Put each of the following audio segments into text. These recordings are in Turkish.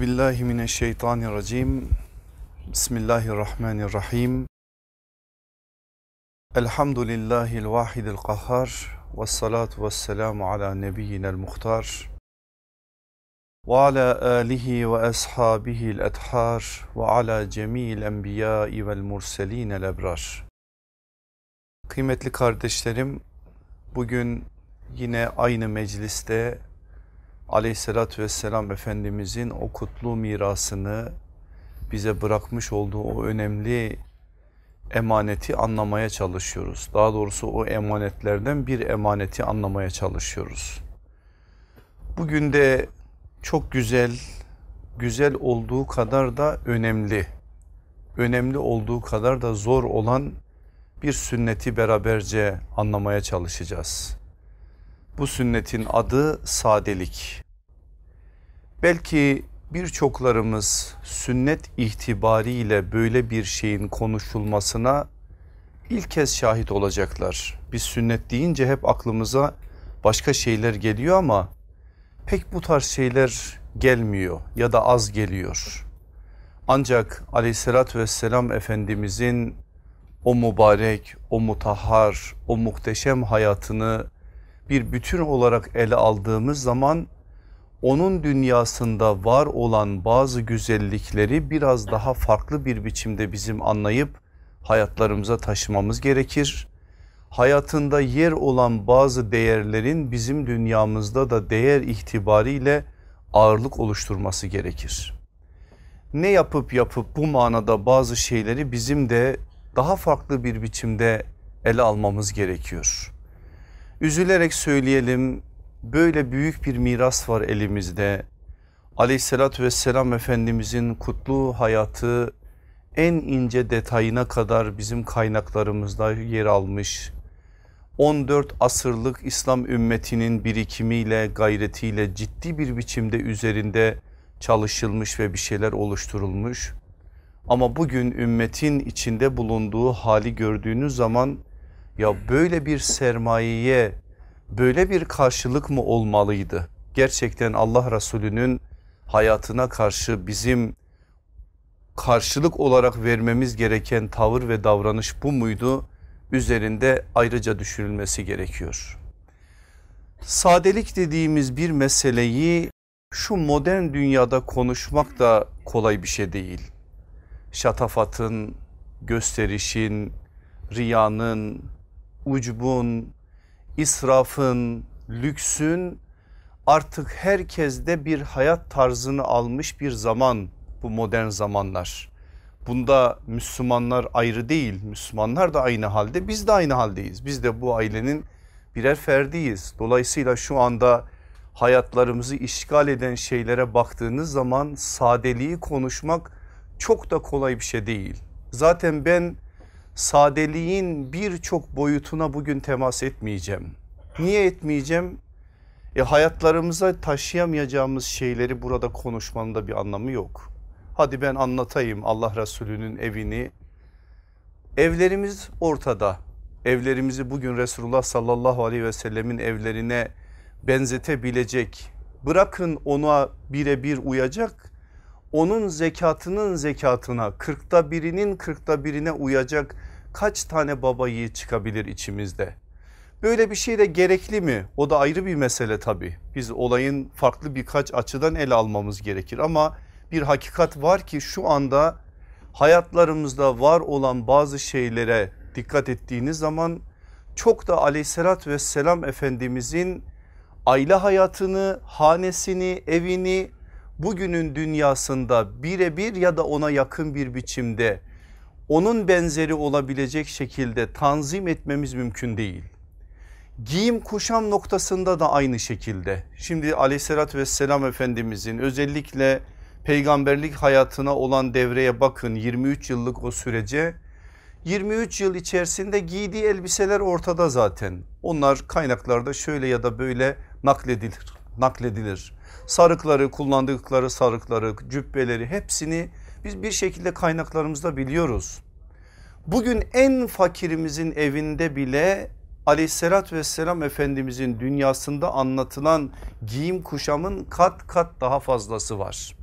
Euzu billahi mineşşeytanirracim. Bismillahirrahmanirrahim. Elhamdülillahil vahidil kahhar. Ve salatu ve selamu ala nebiyyinel muhtar. Ve ala alihi ve ashabihil ethar. Ve ala cemil enbiyai vel murselinel ebrar. Kıymetli kardeşlerim, bugün yine aynı mecliste aleyhissalatü vesselam Efendimizin o kutlu mirasını bize bırakmış olduğu o önemli emaneti anlamaya çalışıyoruz. Daha doğrusu o emanetlerden bir emaneti anlamaya çalışıyoruz. Bugün de çok güzel, güzel olduğu kadar da önemli, önemli olduğu kadar da zor olan bir sünneti beraberce anlamaya çalışacağız. Bu sünnetin adı sadelik. Belki birçoklarımız sünnet itibariyle böyle bir şeyin konuşulmasına ilk kez şahit olacaklar. Biz sünnet deyince hep aklımıza başka şeyler geliyor ama pek bu tarz şeyler gelmiyor ya da az geliyor. Ancak aleyhissalatü vesselam Efendimizin o mübarek, o mutahhar, o muhteşem hayatını bir bütün olarak ele aldığımız zaman onun dünyasında var olan bazı güzellikleri biraz daha farklı bir biçimde bizim anlayıp hayatlarımıza taşımamız gerekir. Hayatında yer olan bazı değerlerin bizim dünyamızda da değer itibariyle ağırlık oluşturması gerekir. Ne yapıp yapıp bu manada bazı şeyleri bizim de daha farklı bir biçimde ele almamız gerekiyor. Üzülerek söyleyelim böyle büyük bir miras var elimizde. Aleyhissalatü vesselam Efendimizin kutlu hayatı en ince detayına kadar bizim kaynaklarımızda yer almış. 14 asırlık İslam ümmetinin birikimiyle gayretiyle ciddi bir biçimde üzerinde çalışılmış ve bir şeyler oluşturulmuş. Ama bugün ümmetin içinde bulunduğu hali gördüğünüz zaman ya böyle bir sermayeye böyle bir karşılık mı olmalıydı? Gerçekten Allah Resulü'nün hayatına karşı bizim karşılık olarak vermemiz gereken tavır ve davranış bu muydu? Üzerinde ayrıca düşünülmesi gerekiyor. Sadelik dediğimiz bir meseleyi şu modern dünyada konuşmak da kolay bir şey değil. Şatafatın, gösterişin, riyanın, ucbun, israfın, lüksün artık herkeste bir hayat tarzını almış bir zaman bu modern zamanlar. Bunda Müslümanlar ayrı değil, Müslümanlar da aynı halde, biz de aynı haldeyiz. Biz de bu ailenin birer ferdiyiz. Dolayısıyla şu anda hayatlarımızı işgal eden şeylere baktığınız zaman sadeliği konuşmak çok da kolay bir şey değil. Zaten ben sadeliğin birçok boyutuna bugün temas etmeyeceğim. Niye etmeyeceğim? E hayatlarımıza taşıyamayacağımız şeyleri burada konuşmanın da bir anlamı yok. Hadi ben anlatayım Allah Resulü'nün evini. Evlerimiz ortada. Evlerimizi bugün Resulullah sallallahu aleyhi ve sellemin evlerine benzetebilecek. Bırakın ona birebir uyacak. Onun zekatının zekatına kırkta birinin kırkta birine uyacak kaç tane baba yiğit çıkabilir içimizde? Böyle bir şey de gerekli mi? O da ayrı bir mesele tabii. Biz olayın farklı birkaç açıdan ele almamız gerekir ama bir hakikat var ki şu anda hayatlarımızda var olan bazı şeylere dikkat ettiğiniz zaman çok da aleyhissalatü vesselam efendimizin aile hayatını, hanesini, evini bugünün dünyasında birebir ya da ona yakın bir biçimde onun benzeri olabilecek şekilde tanzim etmemiz mümkün değil. Giyim kuşam noktasında da aynı şekilde. Şimdi aleyhissalatü vesselam efendimizin özellikle peygamberlik hayatına olan devreye bakın 23 yıllık o sürece 23 yıl içerisinde giydiği elbiseler ortada zaten. Onlar kaynaklarda şöyle ya da böyle nakledilir. nakledilir. Sarıkları kullandıkları sarıkları cübbeleri hepsini biz bir şekilde kaynaklarımızda biliyoruz. Bugün en fakirimizin evinde bile aleyhissalatü vesselam efendimizin dünyasında anlatılan giyim kuşamın kat kat daha fazlası var.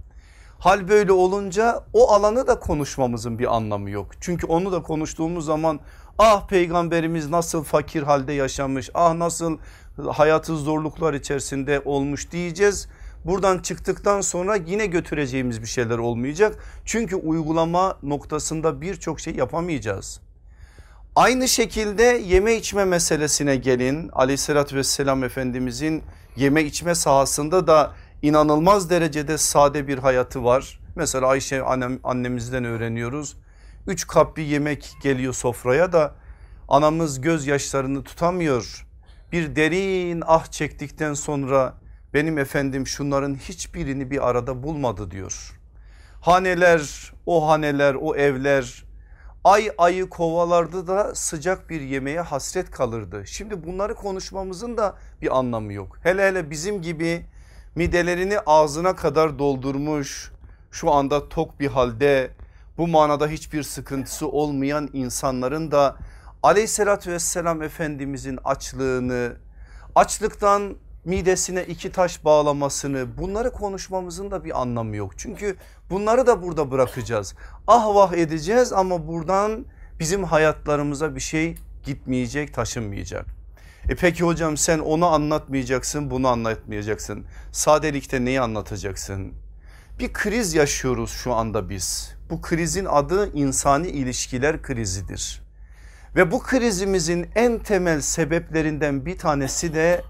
Hal böyle olunca o alanı da konuşmamızın bir anlamı yok. Çünkü onu da konuştuğumuz zaman ah peygamberimiz nasıl fakir halde yaşamış ah nasıl hayatı zorluklar içerisinde olmuş diyeceğiz. Buradan çıktıktan sonra yine götüreceğimiz bir şeyler olmayacak. Çünkü uygulama noktasında birçok şey yapamayacağız. Aynı şekilde yeme içme meselesine gelin. Aleyhissalatü vesselam Efendimizin yeme içme sahasında da inanılmaz derecede sade bir hayatı var. Mesela Ayşe annem, annemizden öğreniyoruz. Üç kap bir yemek geliyor sofraya da anamız gözyaşlarını tutamıyor. Bir derin ah çektikten sonra benim efendim şunların hiçbirini bir arada bulmadı diyor. Haneler o haneler o evler ay ayı kovalardı da sıcak bir yemeğe hasret kalırdı. Şimdi bunları konuşmamızın da bir anlamı yok. Hele hele bizim gibi midelerini ağzına kadar doldurmuş şu anda tok bir halde bu manada hiçbir sıkıntısı olmayan insanların da aleyhissalatü vesselam efendimizin açlığını açlıktan midesine iki taş bağlamasını bunları konuşmamızın da bir anlamı yok. Çünkü bunları da burada bırakacağız. Ah vah edeceğiz ama buradan bizim hayatlarımıza bir şey gitmeyecek taşınmayacak. E peki hocam sen onu anlatmayacaksın bunu anlatmayacaksın. Sadelikte neyi anlatacaksın? Bir kriz yaşıyoruz şu anda biz. Bu krizin adı insani ilişkiler krizidir. Ve bu krizimizin en temel sebeplerinden bir tanesi de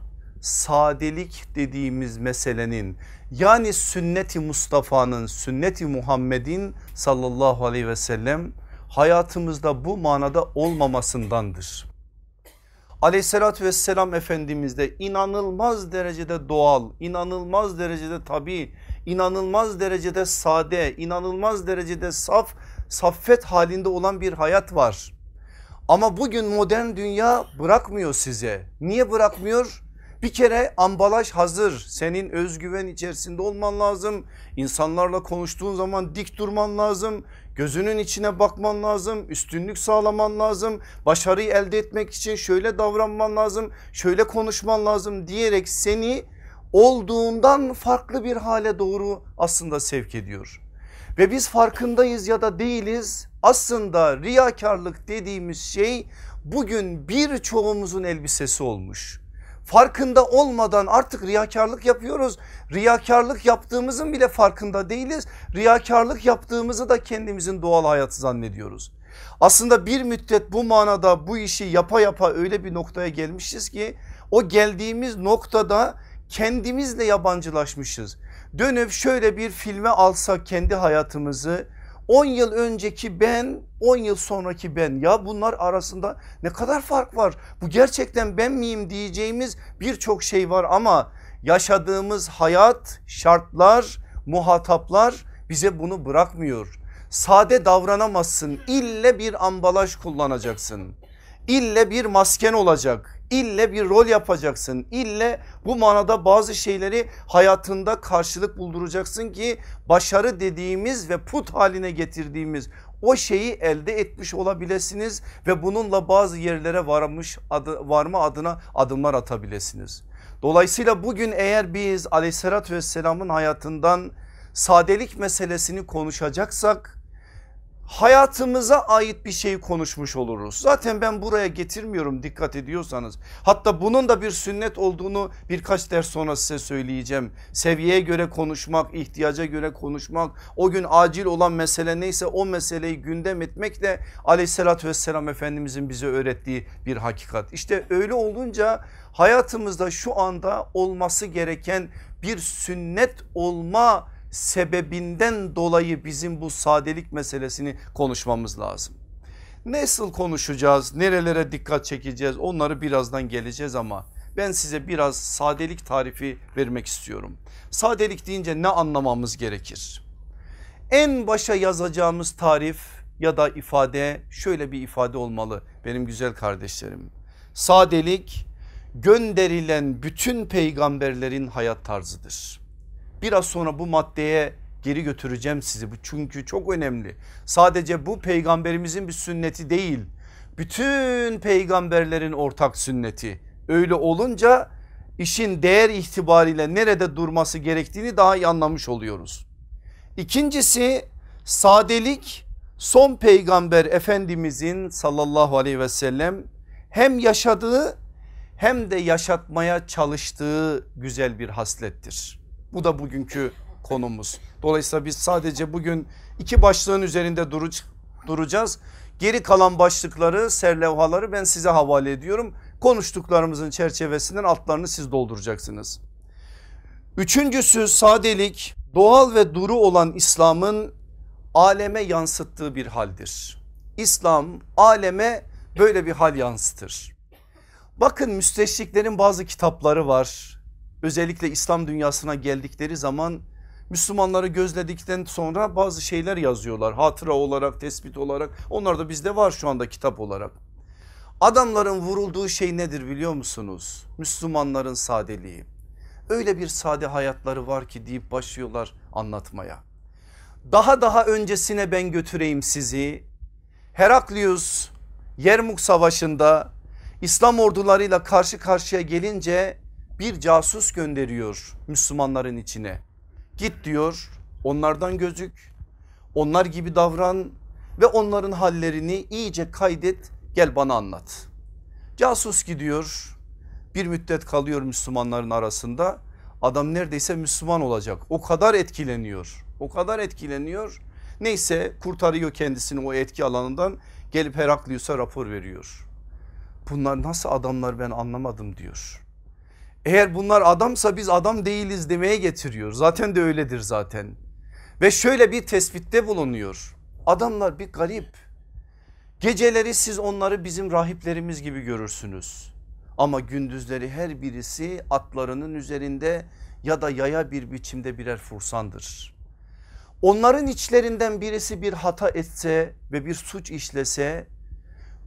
sadelik dediğimiz meselenin yani sünneti Mustafa'nın sünneti Muhammed'in sallallahu aleyhi ve sellem hayatımızda bu manada olmamasındandır. Aleyhissalatü vesselam Efendimiz de inanılmaz derecede doğal, inanılmaz derecede tabi, inanılmaz derecede sade, inanılmaz derecede saf, saffet halinde olan bir hayat var. Ama bugün modern dünya bırakmıyor size. Niye bırakmıyor? Bir kere ambalaj hazır senin özgüven içerisinde olman lazım. İnsanlarla konuştuğun zaman dik durman lazım. Gözünün içine bakman lazım. Üstünlük sağlaman lazım. Başarıyı elde etmek için şöyle davranman lazım. Şöyle konuşman lazım diyerek seni olduğundan farklı bir hale doğru aslında sevk ediyor. Ve biz farkındayız ya da değiliz aslında riyakarlık dediğimiz şey bugün birçoğumuzun elbisesi olmuş farkında olmadan artık riyakarlık yapıyoruz. Riyakarlık yaptığımızın bile farkında değiliz. Riyakarlık yaptığımızı da kendimizin doğal hayatı zannediyoruz. Aslında bir müddet bu manada bu işi yapa yapa öyle bir noktaya gelmişiz ki o geldiğimiz noktada kendimizle yabancılaşmışız. Dönüp şöyle bir filme alsak kendi hayatımızı 10 yıl önceki ben 10 yıl sonraki ben. Ya bunlar arasında ne kadar fark var? Bu gerçekten ben miyim diyeceğimiz birçok şey var ama yaşadığımız hayat şartlar muhataplar bize bunu bırakmıyor. Sade davranamazsın ille bir ambalaj kullanacaksın ille bir masken olacak İlle bir rol yapacaksın. İlle bu manada bazı şeyleri hayatında karşılık bulduracaksın ki başarı dediğimiz ve put haline getirdiğimiz o şeyi elde etmiş olabilirsiniz ve bununla bazı yerlere varmış adı, varma adına adımlar atabilirsiniz. Dolayısıyla bugün eğer biz aleyhissalatü vesselamın hayatından sadelik meselesini konuşacaksak hayatımıza ait bir şey konuşmuş oluruz. Zaten ben buraya getirmiyorum dikkat ediyorsanız. Hatta bunun da bir sünnet olduğunu birkaç ders sonra size söyleyeceğim. Seviyeye göre konuşmak, ihtiyaca göre konuşmak, o gün acil olan mesele neyse o meseleyi gündem etmek de aleyhissalatü vesselam Efendimizin bize öğrettiği bir hakikat. İşte öyle olunca hayatımızda şu anda olması gereken bir sünnet olma sebebinden dolayı bizim bu sadelik meselesini konuşmamız lazım. Nasıl konuşacağız nerelere dikkat çekeceğiz onları birazdan geleceğiz ama ben size biraz sadelik tarifi vermek istiyorum. Sadelik deyince ne anlamamız gerekir? En başa yazacağımız tarif ya da ifade şöyle bir ifade olmalı benim güzel kardeşlerim. Sadelik gönderilen bütün peygamberlerin hayat tarzıdır. Biraz sonra bu maddeye geri götüreceğim sizi bu çünkü çok önemli. Sadece bu peygamberimizin bir sünneti değil. Bütün peygamberlerin ortak sünneti. Öyle olunca işin değer itibariyle nerede durması gerektiğini daha iyi anlamış oluyoruz. İkincisi sadelik son peygamber efendimizin sallallahu aleyhi ve sellem hem yaşadığı hem de yaşatmaya çalıştığı güzel bir haslettir. Bu da bugünkü konumuz. Dolayısıyla biz sadece bugün iki başlığın üzerinde duracağız. Geri kalan başlıkları serlevhaları ben size havale ediyorum. Konuştuklarımızın çerçevesinden altlarını siz dolduracaksınız. Üçüncüsü sadelik doğal ve duru olan İslam'ın aleme yansıttığı bir haldir. İslam aleme böyle bir hal yansıtır. Bakın müsteşriklerin bazı kitapları var. Özellikle İslam dünyasına geldikleri zaman Müslümanları gözledikten sonra bazı şeyler yazıyorlar. Hatıra olarak, tespit olarak. Onlar da bizde var şu anda kitap olarak. Adamların vurulduğu şey nedir biliyor musunuz? Müslümanların sadeliği. Öyle bir sade hayatları var ki deyip başlıyorlar anlatmaya. Daha daha öncesine ben götüreyim sizi. Heraklius Yermuk Savaşı'nda İslam ordularıyla karşı karşıya gelince bir casus gönderiyor Müslümanların içine. Git diyor onlardan gözük onlar gibi davran ve onların hallerini iyice kaydet gel bana anlat. Casus gidiyor bir müddet kalıyor Müslümanların arasında adam neredeyse Müslüman olacak o kadar etkileniyor o kadar etkileniyor neyse kurtarıyor kendisini o etki alanından gelip Heraklius'a rapor veriyor. Bunlar nasıl adamlar ben anlamadım diyor. Eğer bunlar adamsa biz adam değiliz demeye getiriyor. Zaten de öyledir zaten. Ve şöyle bir tespitte bulunuyor. Adamlar bir garip. Geceleri siz onları bizim rahiplerimiz gibi görürsünüz. Ama gündüzleri her birisi atlarının üzerinde ya da yaya bir biçimde birer fursandır. Onların içlerinden birisi bir hata etse ve bir suç işlese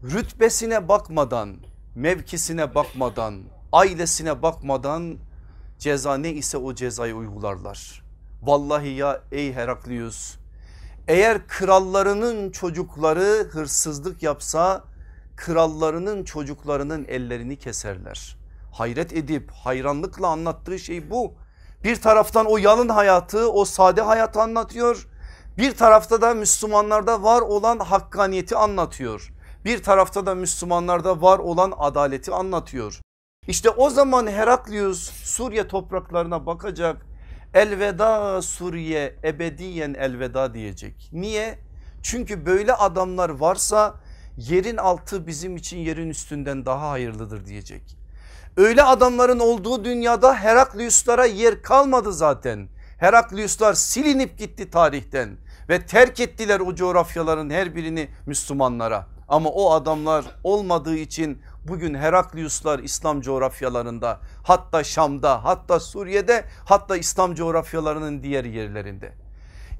rütbesine bakmadan, mevkisine bakmadan, ailesine bakmadan ceza ne ise o cezayı uygularlar. Vallahi ya ey Heraklius eğer krallarının çocukları hırsızlık yapsa krallarının çocuklarının ellerini keserler. Hayret edip hayranlıkla anlattığı şey bu. Bir taraftan o yalın hayatı o sade hayatı anlatıyor. Bir tarafta da Müslümanlarda var olan hakkaniyeti anlatıyor. Bir tarafta da Müslümanlarda var olan adaleti anlatıyor. İşte o zaman Heraklius Suriye topraklarına bakacak. Elveda Suriye ebediyen elveda diyecek. Niye? Çünkü böyle adamlar varsa yerin altı bizim için yerin üstünden daha hayırlıdır diyecek. Öyle adamların olduğu dünyada Herakliuslara yer kalmadı zaten. Herakliuslar silinip gitti tarihten ve terk ettiler o coğrafyaların her birini Müslümanlara. Ama o adamlar olmadığı için bugün Herakliuslar İslam coğrafyalarında hatta Şam'da hatta Suriye'de hatta İslam coğrafyalarının diğer yerlerinde.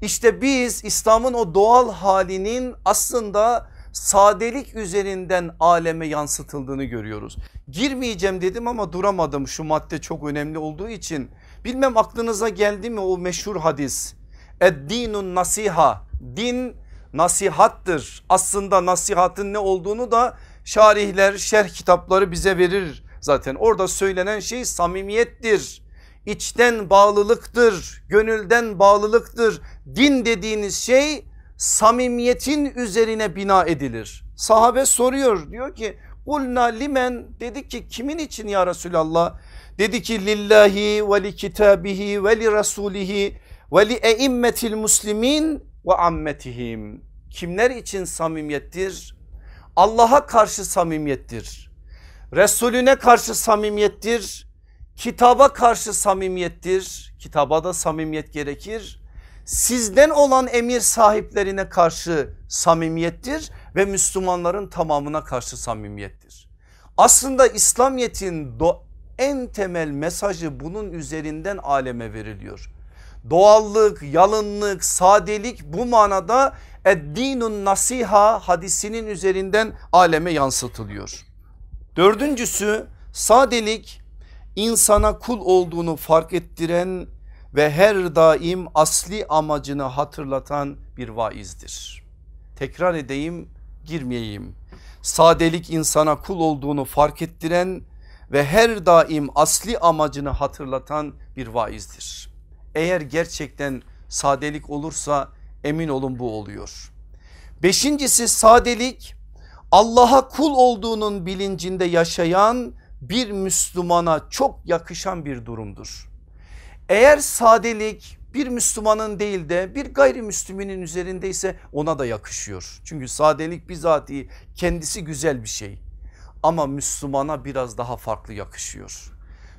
İşte biz İslam'ın o doğal halinin aslında sadelik üzerinden aleme yansıtıldığını görüyoruz. Girmeyeceğim dedim ama duramadım şu madde çok önemli olduğu için. Bilmem aklınıza geldi mi o meşhur hadis. Eddinun nasiha din nasihattır. Aslında nasihatın ne olduğunu da şarihler şerh kitapları bize verir zaten. Orada söylenen şey samimiyettir. İçten bağlılıktır, gönülden bağlılıktır. Din dediğiniz şey samimiyetin üzerine bina edilir. Sahabe soruyor diyor ki Kulna limen dedi ki kimin için ya Resulallah? Dedi ki lillahi ve li kitabihi ve li rasulihi ve li eimmetil muslimin ve ammetihim. Kimler için samimiyettir? Allah'a karşı samimiyettir. Resulüne karşı samimiyettir. Kitaba karşı samimiyettir. Kitaba da samimiyet gerekir. Sizden olan emir sahiplerine karşı samimiyettir ve Müslümanların tamamına karşı samimiyettir. Aslında İslamiyet'in en temel mesajı bunun üzerinden aleme veriliyor. Doğallık, yalınlık, sadelik bu manada Eddinun nasiha hadisinin üzerinden aleme yansıtılıyor. Dördüncüsü sadelik insana kul olduğunu fark ettiren ve her daim asli amacını hatırlatan bir vaizdir. Tekrar edeyim girmeyeyim. Sadelik insana kul olduğunu fark ettiren ve her daim asli amacını hatırlatan bir vaizdir. Eğer gerçekten Sadelik olursa emin olun bu oluyor. Beşincisi sadelik Allah'a kul olduğunun bilincinde yaşayan bir Müslümana çok yakışan bir durumdur. Eğer sadelik bir Müslümanın değil de bir gayrimüsliminin üzerindeyse ona da yakışıyor. Çünkü sadelik bizatihi kendisi güzel bir şey ama Müslümana biraz daha farklı yakışıyor.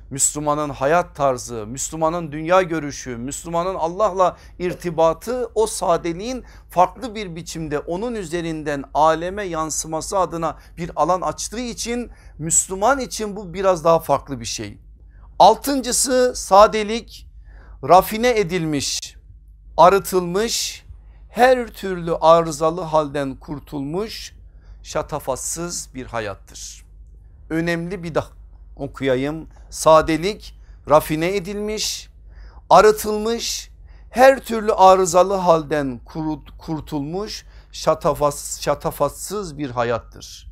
Müslümanın hayat tarzı, Müslümanın dünya görüşü, Müslümanın Allah'la irtibatı o sadeliğin farklı bir biçimde onun üzerinden aleme yansıması adına bir alan açtığı için Müslüman için bu biraz daha farklı bir şey. Altıncısı sadelik rafine edilmiş, arıtılmış, her türlü arızalı halden kurtulmuş, şatafatsız bir hayattır. Önemli bir okuyayım. Sadelik rafine edilmiş, arıtılmış, her türlü arızalı halden kurtulmuş, şatafat, şatafatsız bir hayattır.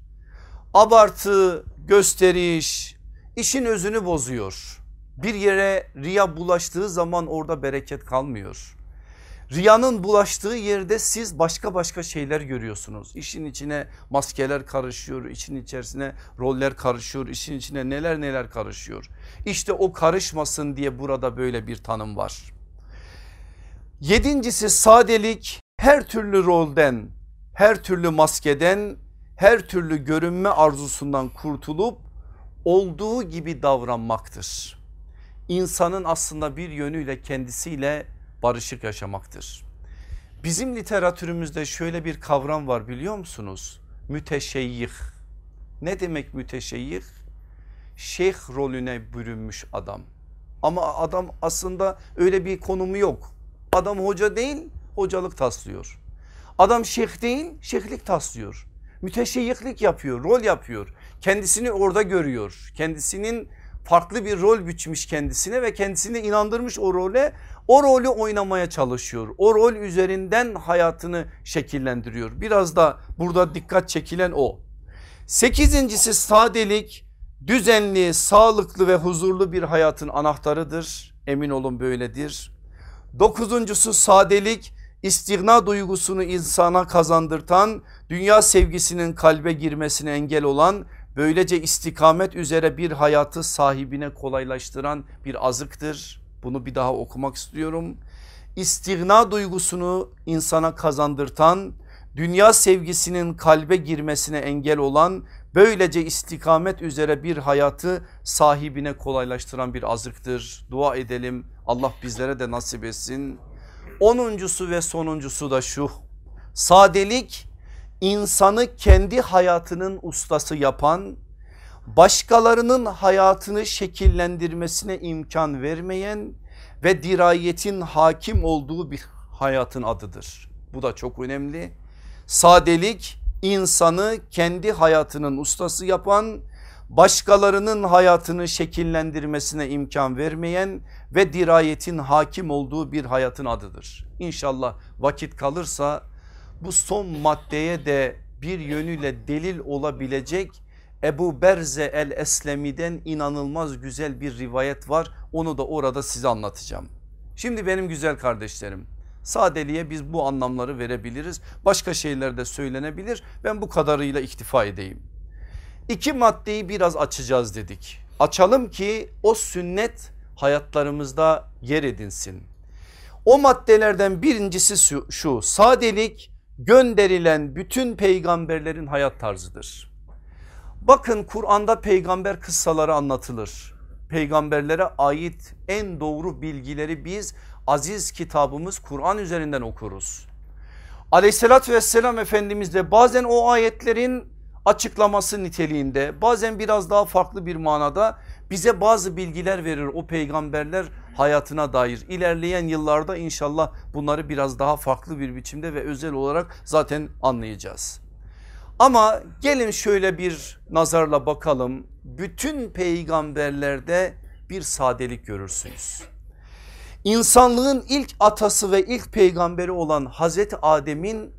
Abartı, gösteriş işin özünü bozuyor. Bir yere riya bulaştığı zaman orada bereket kalmıyor. Riyanın bulaştığı yerde siz başka başka şeyler görüyorsunuz. İşin içine maskeler karışıyor, işin içerisine roller karışıyor, işin içine neler neler karışıyor. İşte o karışmasın diye burada böyle bir tanım var. Yedincisi sadelik her türlü rolden, her türlü maskeden, her türlü görünme arzusundan kurtulup olduğu gibi davranmaktır. İnsanın aslında bir yönüyle kendisiyle barışık yaşamaktır. Bizim literatürümüzde şöyle bir kavram var biliyor musunuz? Müteşeyyih. Ne demek müteşeyyih? Şeyh rolüne bürünmüş adam. Ama adam aslında öyle bir konumu yok. Adam hoca değil hocalık taslıyor. Adam şeyh değil şeyhlik taslıyor. Müteşeyyihlik yapıyor rol yapıyor. Kendisini orada görüyor. Kendisinin farklı bir rol biçmiş kendisine ve kendisini inandırmış o role o rolü oynamaya çalışıyor. O rol üzerinden hayatını şekillendiriyor. Biraz da burada dikkat çekilen o. Sekizincisi sadelik düzenli, sağlıklı ve huzurlu bir hayatın anahtarıdır. Emin olun böyledir. Dokuzuncusu sadelik istigna duygusunu insana kazandırtan, dünya sevgisinin kalbe girmesine engel olan, böylece istikamet üzere bir hayatı sahibine kolaylaştıran bir azıktır. Bunu bir daha okumak istiyorum. İstigna duygusunu insana kazandırtan, dünya sevgisinin kalbe girmesine engel olan, böylece istikamet üzere bir hayatı sahibine kolaylaştıran bir azıktır. Dua edelim Allah bizlere de nasip etsin. Onuncusu ve sonuncusu da şu. Sadelik insanı kendi hayatının ustası yapan, başkalarının hayatını şekillendirmesine imkan vermeyen ve dirayetin hakim olduğu bir hayatın adıdır. Bu da çok önemli. Sadelik insanı kendi hayatının ustası yapan, başkalarının hayatını şekillendirmesine imkan vermeyen ve dirayetin hakim olduğu bir hayatın adıdır. İnşallah vakit kalırsa bu son maddeye de bir yönüyle delil olabilecek Ebu Berze el Eslemi'den inanılmaz güzel bir rivayet var. Onu da orada size anlatacağım. Şimdi benim güzel kardeşlerim sadeliğe biz bu anlamları verebiliriz. Başka şeyler de söylenebilir. Ben bu kadarıyla iktifa edeyim. İki maddeyi biraz açacağız dedik. Açalım ki o sünnet hayatlarımızda yer edinsin. O maddelerden birincisi şu, sadelik gönderilen bütün peygamberlerin hayat tarzıdır. Bakın Kur'an'da peygamber kıssaları anlatılır. Peygamberlere ait en doğru bilgileri biz aziz kitabımız Kur'an üzerinden okuruz. Aleyhissalatü vesselam Efendimiz de bazen o ayetlerin açıklaması niteliğinde bazen biraz daha farklı bir manada bize bazı bilgiler verir o peygamberler hayatına dair. İlerleyen yıllarda inşallah bunları biraz daha farklı bir biçimde ve özel olarak zaten anlayacağız. Ama gelin şöyle bir nazarla bakalım. Bütün peygamberlerde bir sadelik görürsünüz. İnsanlığın ilk atası ve ilk peygamberi olan Hazreti Adem'in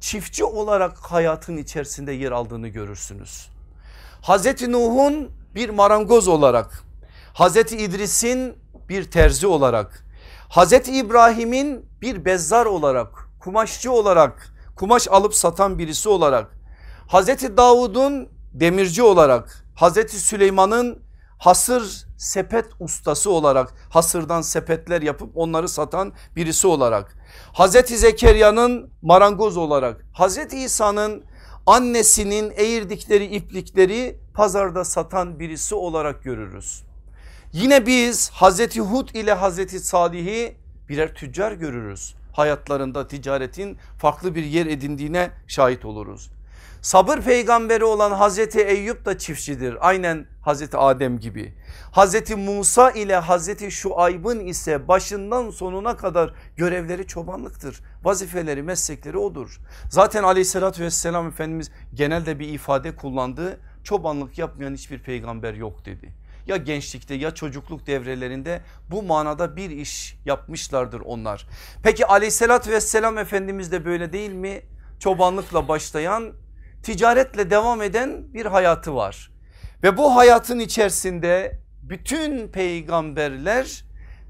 çiftçi olarak hayatın içerisinde yer aldığını görürsünüz. Hazreti Nuh'un bir marangoz olarak, Hazreti İdris'in bir terzi olarak, Hazreti İbrahim'in bir bezzar olarak, kumaşçı olarak, kumaş alıp satan birisi olarak, Hazreti Davud'un demirci olarak, Hazreti Süleyman'ın hasır sepet ustası olarak hasırdan sepetler yapıp onları satan birisi olarak, Hazreti Zekeriya'nın marangoz olarak, Hazreti İsa'nın annesinin eğirdikleri iplikleri pazarda satan birisi olarak görürüz. Yine biz Hazreti Hud ile Hazreti Salih'i birer tüccar görürüz. Hayatlarında ticaretin farklı bir yer edindiğine şahit oluruz. Sabır peygamberi olan Hazreti Eyüp da çiftçidir. Aynen Hazreti Adem gibi. Hazreti Musa ile Hazreti Şuayb'ın ise başından sonuna kadar görevleri çobanlıktır. Vazifeleri meslekleri odur. Zaten aleyhissalatü vesselam Efendimiz genelde bir ifade kullandı. Çobanlık yapmayan hiçbir peygamber yok dedi. Ya gençlikte ya çocukluk devrelerinde bu manada bir iş yapmışlardır onlar. Peki aleyhissalatü vesselam Efendimiz de böyle değil mi? Çobanlıkla başlayan ticaretle devam eden bir hayatı var. Ve bu hayatın içerisinde bütün peygamberler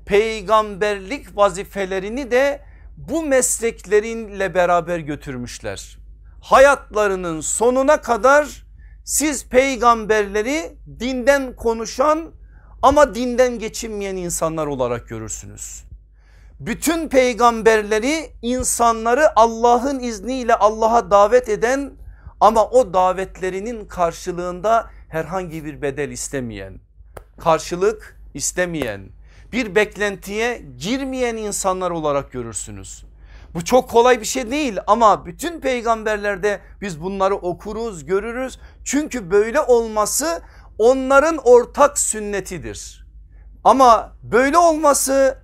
peygamberlik vazifelerini de bu mesleklerinle beraber götürmüşler. Hayatlarının sonuna kadar siz peygamberleri dinden konuşan ama dinden geçinmeyen insanlar olarak görürsünüz. Bütün peygamberleri insanları Allah'ın izniyle Allah'a davet eden ama o davetlerinin karşılığında herhangi bir bedel istemeyen, karşılık istemeyen, bir beklentiye girmeyen insanlar olarak görürsünüz. Bu çok kolay bir şey değil ama bütün peygamberlerde biz bunları okuruz görürüz. Çünkü böyle olması onların ortak sünnetidir. Ama böyle olması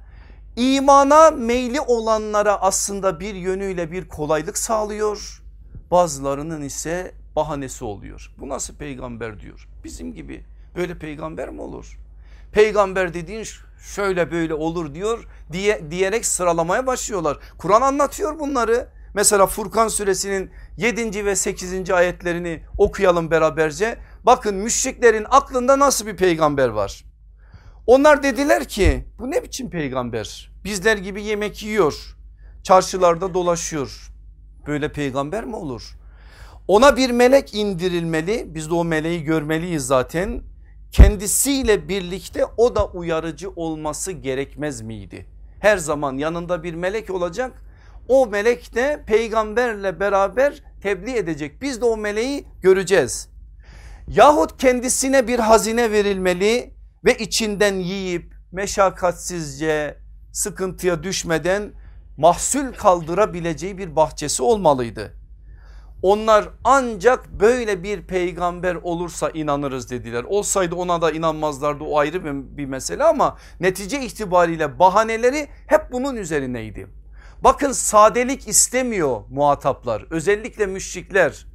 imana meyli olanlara aslında bir yönüyle bir kolaylık sağlıyor. Bazılarının ise bahanesi oluyor. Bu nasıl peygamber diyor. Bizim gibi böyle peygamber mi olur? Peygamber dediğin şöyle böyle olur diyor diye diyerek sıralamaya başlıyorlar. Kur'an anlatıyor bunları. Mesela Furkan suresinin 7. ve 8. ayetlerini okuyalım beraberce. Bakın müşriklerin aklında nasıl bir peygamber var? Onlar dediler ki bu ne biçim peygamber? Bizler gibi yemek yiyor, çarşılarda dolaşıyor. Böyle peygamber mi olur? Ona bir melek indirilmeli. Biz de o meleği görmeliyiz zaten kendisiyle birlikte o da uyarıcı olması gerekmez miydi? Her zaman yanında bir melek olacak. O melek de peygamberle beraber tebliğ edecek. Biz de o meleği göreceğiz. Yahut kendisine bir hazine verilmeli ve içinden yiyip meşakkatsizce sıkıntıya düşmeden mahsul kaldırabileceği bir bahçesi olmalıydı. Onlar ancak böyle bir peygamber olursa inanırız dediler. Olsaydı ona da inanmazlardı o ayrı bir mesele ama netice itibariyle bahaneleri hep bunun üzerineydi. Bakın sadelik istemiyor muhataplar özellikle müşrikler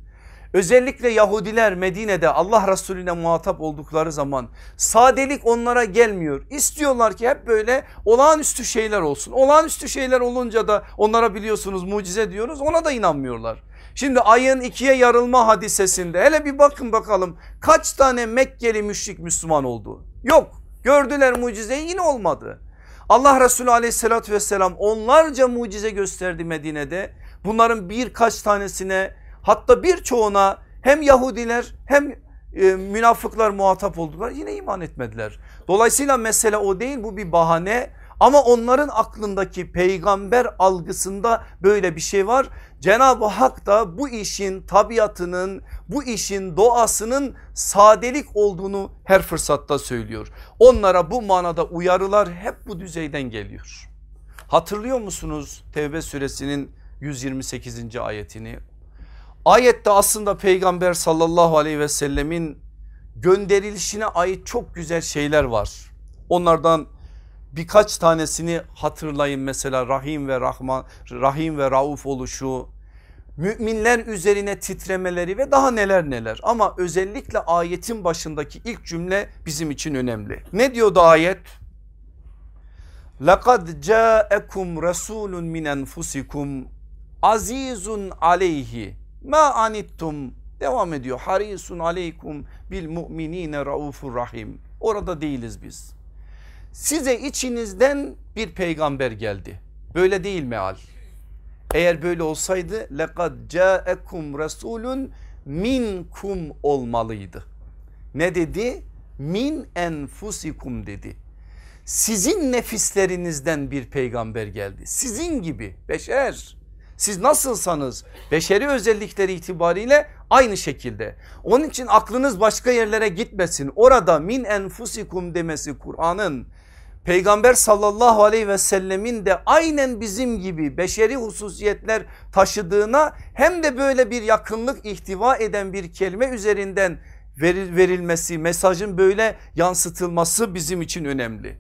özellikle Yahudiler Medine'de Allah Resulüne muhatap oldukları zaman sadelik onlara gelmiyor. İstiyorlar ki hep böyle olağanüstü şeyler olsun. Olağanüstü şeyler olunca da onlara biliyorsunuz mucize diyoruz ona da inanmıyorlar. Şimdi ayın ikiye yarılma hadisesinde hele bir bakın bakalım kaç tane Mekkeli müşrik Müslüman oldu? Yok gördüler mucizeyi yine olmadı. Allah Resulü aleyhissalatü vesselam onlarca mucize gösterdi Medine'de. Bunların birkaç tanesine hatta birçoğuna hem Yahudiler hem e, münafıklar muhatap oldular yine iman etmediler. Dolayısıyla mesele o değil bu bir bahane ama onların aklındaki peygamber algısında böyle bir şey var. Cenab-ı Hak da bu işin tabiatının bu işin doğasının sadelik olduğunu her fırsatta söylüyor. Onlara bu manada uyarılar hep bu düzeyden geliyor. Hatırlıyor musunuz Tevbe suresinin 128. ayetini? Ayette aslında peygamber sallallahu aleyhi ve sellemin gönderilişine ait çok güzel şeyler var. Onlardan birkaç tanesini hatırlayın mesela Rahim ve Rahman Rahim ve Rauf oluşu müminler üzerine titremeleri ve daha neler neler ama özellikle ayetin başındaki ilk cümle bizim için önemli. Ne diyordu ayet? Laqad ca'akum rasulun min enfusikum azizun aleyhi ma anittum devam ediyor. Harisun aleykum bil mu'minine raufur rahim. Orada değiliz biz size içinizden bir peygamber geldi Böyle değil meal. Eğer böyle olsaydı lekad caekum rasulun minkum olmalıydı. Ne dedi? Min enfusikum dedi. Sizin nefislerinizden bir peygamber geldi. Sizin gibi beşer. Siz nasılsanız beşeri özellikleri itibariyle aynı şekilde. Onun için aklınız başka yerlere gitmesin. Orada min enfusikum demesi Kur'an'ın Peygamber sallallahu aleyhi ve sellemin de aynen bizim gibi beşeri hususiyetler taşıdığına hem de böyle bir yakınlık ihtiva eden bir kelime üzerinden verilmesi mesajın böyle yansıtılması bizim için önemli.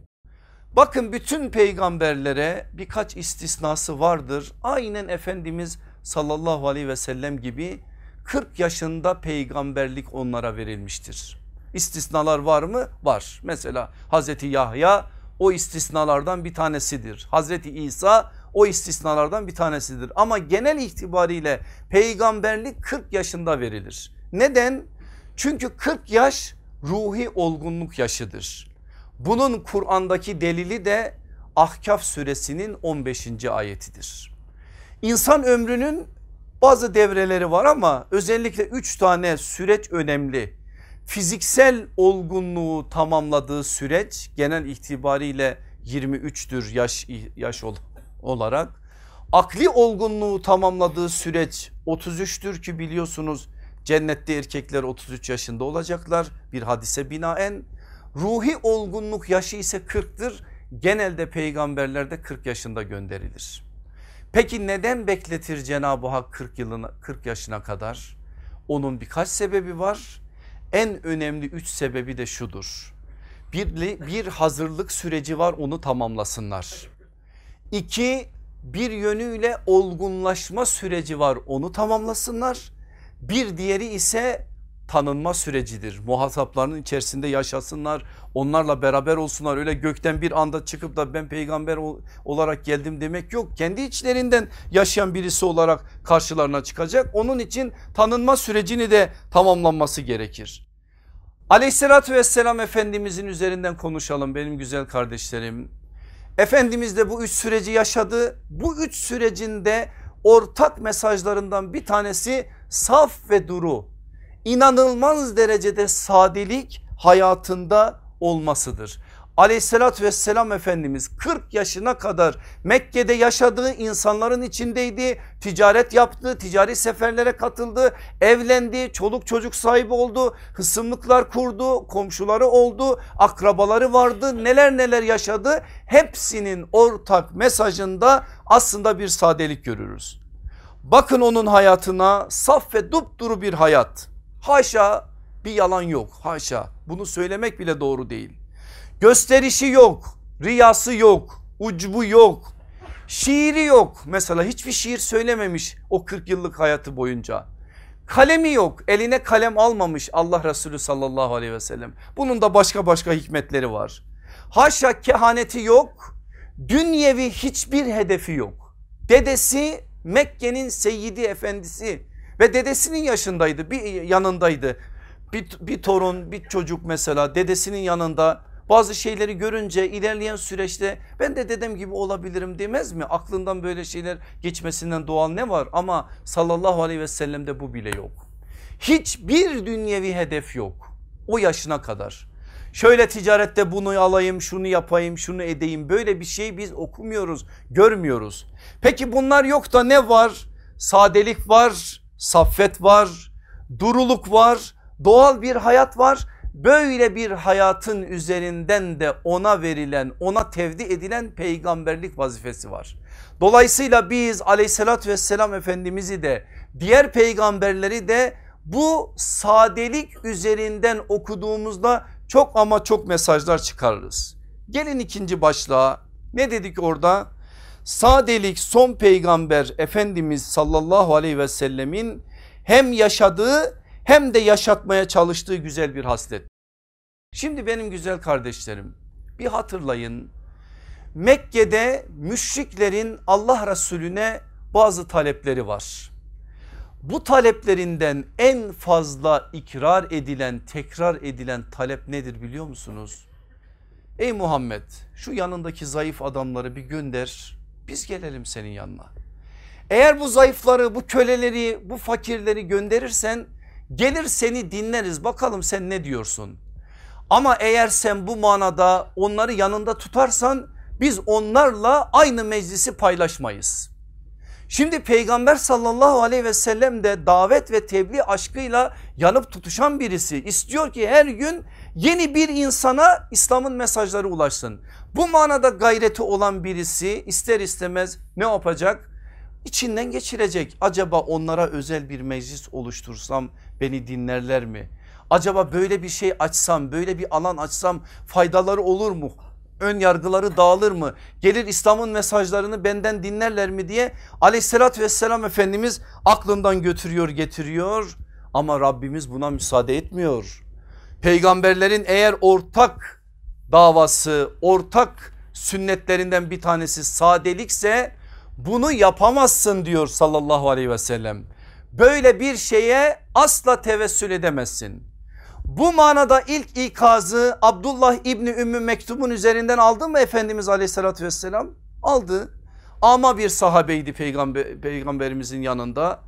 Bakın bütün peygamberlere birkaç istisnası vardır. Aynen Efendimiz sallallahu aleyhi ve sellem gibi 40 yaşında peygamberlik onlara verilmiştir. İstisnalar var mı? Var. Mesela Hazreti Yahya o istisnalardan bir tanesidir. Hazreti İsa o istisnalardan bir tanesidir. Ama genel itibariyle peygamberlik 40 yaşında verilir. Neden? Çünkü 40 yaş ruhi olgunluk yaşıdır. Bunun Kur'an'daki delili de Ahkaf suresinin 15. ayetidir. İnsan ömrünün bazı devreleri var ama özellikle 3 tane süreç önemli. Fiziksel olgunluğu tamamladığı süreç genel itibariyle 23'tür yaş, yaş olarak. Akli olgunluğu tamamladığı süreç 33'tür ki biliyorsunuz cennette erkekler 33 yaşında olacaklar bir hadise binaen. Ruhi olgunluk yaşı ise 40'tır. Genelde peygamberlerde 40 yaşında gönderilir. Peki neden bekletir Cenab-ı Hak 40 yılına 40 yaşına kadar? Onun birkaç sebebi var. En önemli üç sebebi de şudur. Bir, bir hazırlık süreci var onu tamamlasınlar. İki bir yönüyle olgunlaşma süreci var onu tamamlasınlar. Bir diğeri ise tanınma sürecidir. Muhataplarının içerisinde yaşasınlar onlarla beraber olsunlar öyle gökten bir anda çıkıp da ben peygamber olarak geldim demek yok. Kendi içlerinden yaşayan birisi olarak karşılarına çıkacak. Onun için tanınma sürecini de tamamlanması gerekir. Aleyhissalatü vesselam Efendimizin üzerinden konuşalım benim güzel kardeşlerim. Efendimiz de bu üç süreci yaşadı. Bu üç sürecinde ortak mesajlarından bir tanesi saf ve duru inanılmaz derecede sadelik hayatında olmasıdır. Aleyhissalatü vesselam Efendimiz 40 yaşına kadar Mekke'de yaşadığı insanların içindeydi. Ticaret yaptı, ticari seferlere katıldı, evlendi, çoluk çocuk sahibi oldu, hısımlıklar kurdu, komşuları oldu, akrabaları vardı, neler neler yaşadı. Hepsinin ortak mesajında aslında bir sadelik görürüz. Bakın onun hayatına saf ve dupduru bir hayat. Haşa bir yalan yok haşa bunu söylemek bile doğru değil. Gösterişi yok riyası yok ucbu yok şiiri yok mesela hiçbir şiir söylememiş o 40 yıllık hayatı boyunca. Kalemi yok eline kalem almamış Allah Resulü sallallahu aleyhi ve sellem bunun da başka başka hikmetleri var. Haşa kehaneti yok dünyevi hiçbir hedefi yok. Dedesi Mekke'nin seyyidi efendisi ve dedesinin yaşındaydı bir yanındaydı. Bir, bir torun bir çocuk mesela dedesinin yanında bazı şeyleri görünce ilerleyen süreçte ben de dedem gibi olabilirim demez mi? Aklından böyle şeyler geçmesinden doğal ne var? Ama sallallahu aleyhi ve sellemde bu bile yok. Hiçbir dünyevi hedef yok o yaşına kadar. Şöyle ticarette bunu alayım şunu yapayım şunu edeyim böyle bir şey biz okumuyoruz görmüyoruz. Peki bunlar yok da ne var? Sadelik var saffet var, duruluk var, doğal bir hayat var. Böyle bir hayatın üzerinden de ona verilen ona tevdi edilen peygamberlik vazifesi var. Dolayısıyla biz aleyhissalatü vesselam efendimizi de diğer peygamberleri de bu sadelik üzerinden okuduğumuzda çok ama çok mesajlar çıkarırız. Gelin ikinci başlığa ne dedik orada? Sadelik son peygamber Efendimiz sallallahu aleyhi ve sellemin hem yaşadığı hem de yaşatmaya çalıştığı güzel bir haslet. Şimdi benim güzel kardeşlerim bir hatırlayın Mekke'de müşriklerin Allah Resulüne bazı talepleri var. Bu taleplerinden en fazla ikrar edilen tekrar edilen talep nedir biliyor musunuz? Ey Muhammed şu yanındaki zayıf adamları bir gönder biz gelelim senin yanına. Eğer bu zayıfları bu köleleri bu fakirleri gönderirsen gelir seni dinleriz bakalım sen ne diyorsun. Ama eğer sen bu manada onları yanında tutarsan biz onlarla aynı meclisi paylaşmayız. Şimdi peygamber sallallahu aleyhi ve sellem de davet ve tebliğ aşkıyla yanıp tutuşan birisi. istiyor ki her gün yeni bir insana İslam'ın mesajları ulaşsın. Bu manada gayreti olan birisi ister istemez ne yapacak? İçinden geçirecek. Acaba onlara özel bir meclis oluştursam beni dinlerler mi? Acaba böyle bir şey açsam böyle bir alan açsam faydaları olur mu? ön yargıları dağılır mı? Gelir İslam'ın mesajlarını benden dinlerler mi diye aleyhissalatü vesselam Efendimiz aklından götürüyor getiriyor ama Rabbimiz buna müsaade etmiyor. Peygamberlerin eğer ortak davası ortak sünnetlerinden bir tanesi sadelikse bunu yapamazsın diyor sallallahu aleyhi ve sellem. Böyle bir şeye asla tevessül edemezsin. Bu manada ilk ikazı Abdullah İbni Ümmü Mektub'un üzerinden aldı mı Efendimiz aleyhissalatü vesselam? Aldı. Ama bir sahabeydi peygamber, peygamberimizin yanında.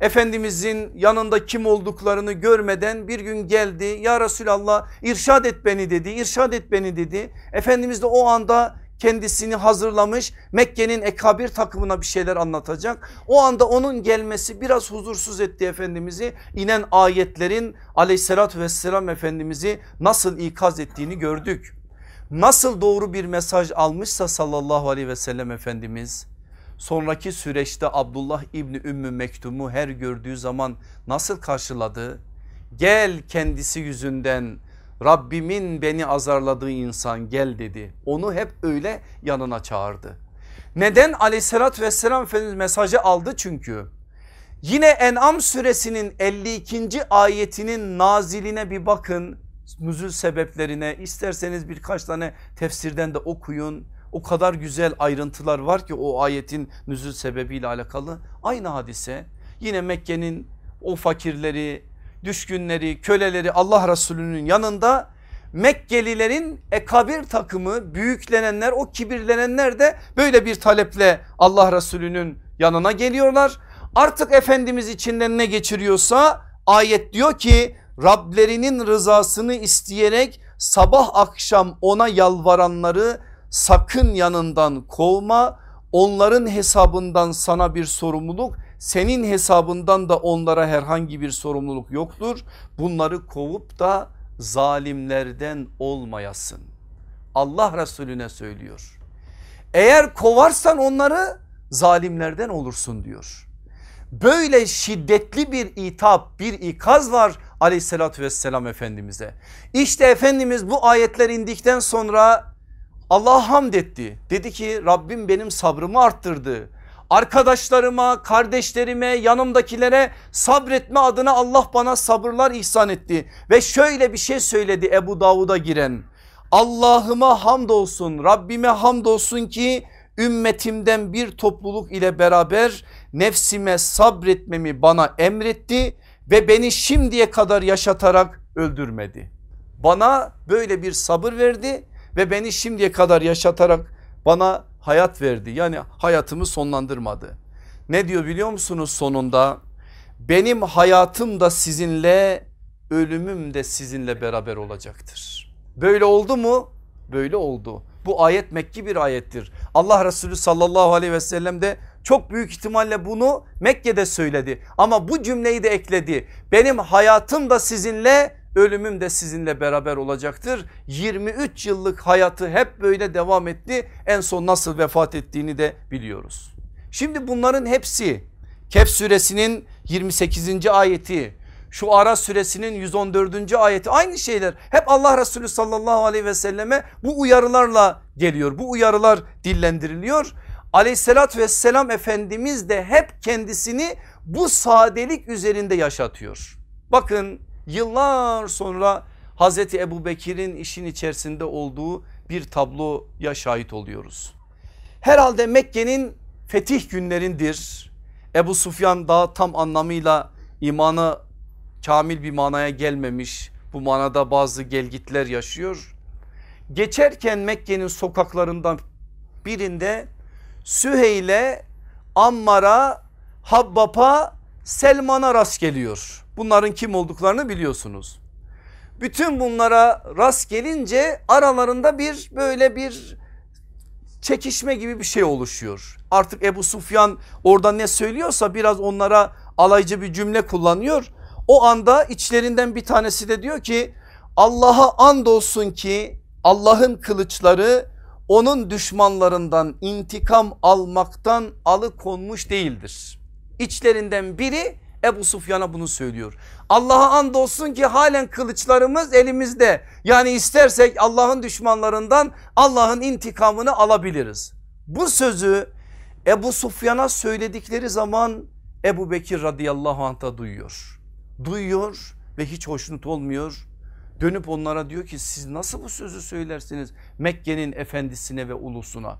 Efendimizin yanında kim olduklarını görmeden bir gün geldi. Ya Resulallah irşad et beni dedi. irşad et beni dedi. Efendimiz de o anda kendisini hazırlamış Mekke'nin ekabir takımına bir şeyler anlatacak. O anda onun gelmesi biraz huzursuz etti Efendimiz'i. İnen ayetlerin aleyhissalatü vesselam Efendimiz'i nasıl ikaz ettiğini gördük. Nasıl doğru bir mesaj almışsa sallallahu aleyhi ve sellem Efendimiz sonraki süreçte Abdullah İbni Ümmü Mektum'u her gördüğü zaman nasıl karşıladı? Gel kendisi yüzünden Rabbimin beni azarladığı insan gel dedi. Onu hep öyle yanına çağırdı. Neden aleyhissalatü vesselam Efendimiz mesajı aldı çünkü. Yine En'am suresinin 52. ayetinin naziline bir bakın. Nüzül sebeplerine isterseniz birkaç tane tefsirden de okuyun. O kadar güzel ayrıntılar var ki o ayetin nüzül sebebiyle alakalı. Aynı hadise yine Mekke'nin o fakirleri düşkünleri, köleleri Allah Resulü'nün yanında Mekkelilerin ekabir takımı büyüklenenler o kibirlenenler de böyle bir taleple Allah Resulü'nün yanına geliyorlar. Artık Efendimiz içinden ne geçiriyorsa ayet diyor ki Rablerinin rızasını isteyerek sabah akşam ona yalvaranları sakın yanından kovma. Onların hesabından sana bir sorumluluk senin hesabından da onlara herhangi bir sorumluluk yoktur. Bunları kovup da zalimlerden olmayasın. Allah Resulüne söylüyor. Eğer kovarsan onları zalimlerden olursun diyor. Böyle şiddetli bir itap bir ikaz var aleyhissalatü vesselam Efendimiz'e. İşte Efendimiz bu ayetler indikten sonra Allah'a hamd etti. Dedi ki Rabbim benim sabrımı arttırdı arkadaşlarıma, kardeşlerime, yanımdakilere sabretme adına Allah bana sabırlar ihsan etti. Ve şöyle bir şey söyledi Ebu Davud'a giren. Allah'ıma hamdolsun, Rabbime hamdolsun ki ümmetimden bir topluluk ile beraber nefsime sabretmemi bana emretti ve beni şimdiye kadar yaşatarak öldürmedi. Bana böyle bir sabır verdi ve beni şimdiye kadar yaşatarak bana hayat verdi. Yani hayatımı sonlandırmadı. Ne diyor biliyor musunuz sonunda? Benim hayatım da sizinle ölümüm de sizinle beraber olacaktır. Böyle oldu mu? Böyle oldu. Bu ayet Mekki bir ayettir. Allah Resulü sallallahu aleyhi ve sellem de çok büyük ihtimalle bunu Mekke'de söyledi. Ama bu cümleyi de ekledi. Benim hayatım da sizinle ölümüm de sizinle beraber olacaktır. 23 yıllık hayatı hep böyle devam etti. En son nasıl vefat ettiğini de biliyoruz. Şimdi bunların hepsi Kehf suresinin 28. ayeti şu Ara suresinin 114. ayeti aynı şeyler. Hep Allah Resulü sallallahu aleyhi ve selleme bu uyarılarla geliyor. Bu uyarılar dillendiriliyor. Aleyhissalatü vesselam Efendimiz de hep kendisini bu sadelik üzerinde yaşatıyor. Bakın yıllar sonra Hazreti Ebu Bekir'in işin içerisinde olduğu bir tabloya şahit oluyoruz. Herhalde Mekke'nin fetih günlerindir. Ebu Sufyan daha tam anlamıyla imanı kamil bir manaya gelmemiş. Bu manada bazı gelgitler yaşıyor. Geçerken Mekke'nin sokaklarından birinde Süheyl'e, Ammar'a, Habbap'a, Selman'a rast geliyor. Bunların kim olduklarını biliyorsunuz. Bütün bunlara rast gelince aralarında bir böyle bir çekişme gibi bir şey oluşuyor. Artık Ebu Sufyan orada ne söylüyorsa biraz onlara alaycı bir cümle kullanıyor. O anda içlerinden bir tanesi de diyor ki Allah'a andolsun ki Allah'ın kılıçları onun düşmanlarından intikam almaktan alıkonmuş değildir. İçlerinden biri Ebu Sufyan'a bunu söylüyor. Allah'a andolsun ki halen kılıçlarımız elimizde. Yani istersek Allah'ın düşmanlarından Allah'ın intikamını alabiliriz. Bu sözü Ebu Sufyan'a söyledikleri zaman Ebu Bekir radıyallahu anh da duyuyor. Duyuyor ve hiç hoşnut olmuyor. Dönüp onlara diyor ki siz nasıl bu sözü söylersiniz Mekke'nin efendisine ve ulusuna?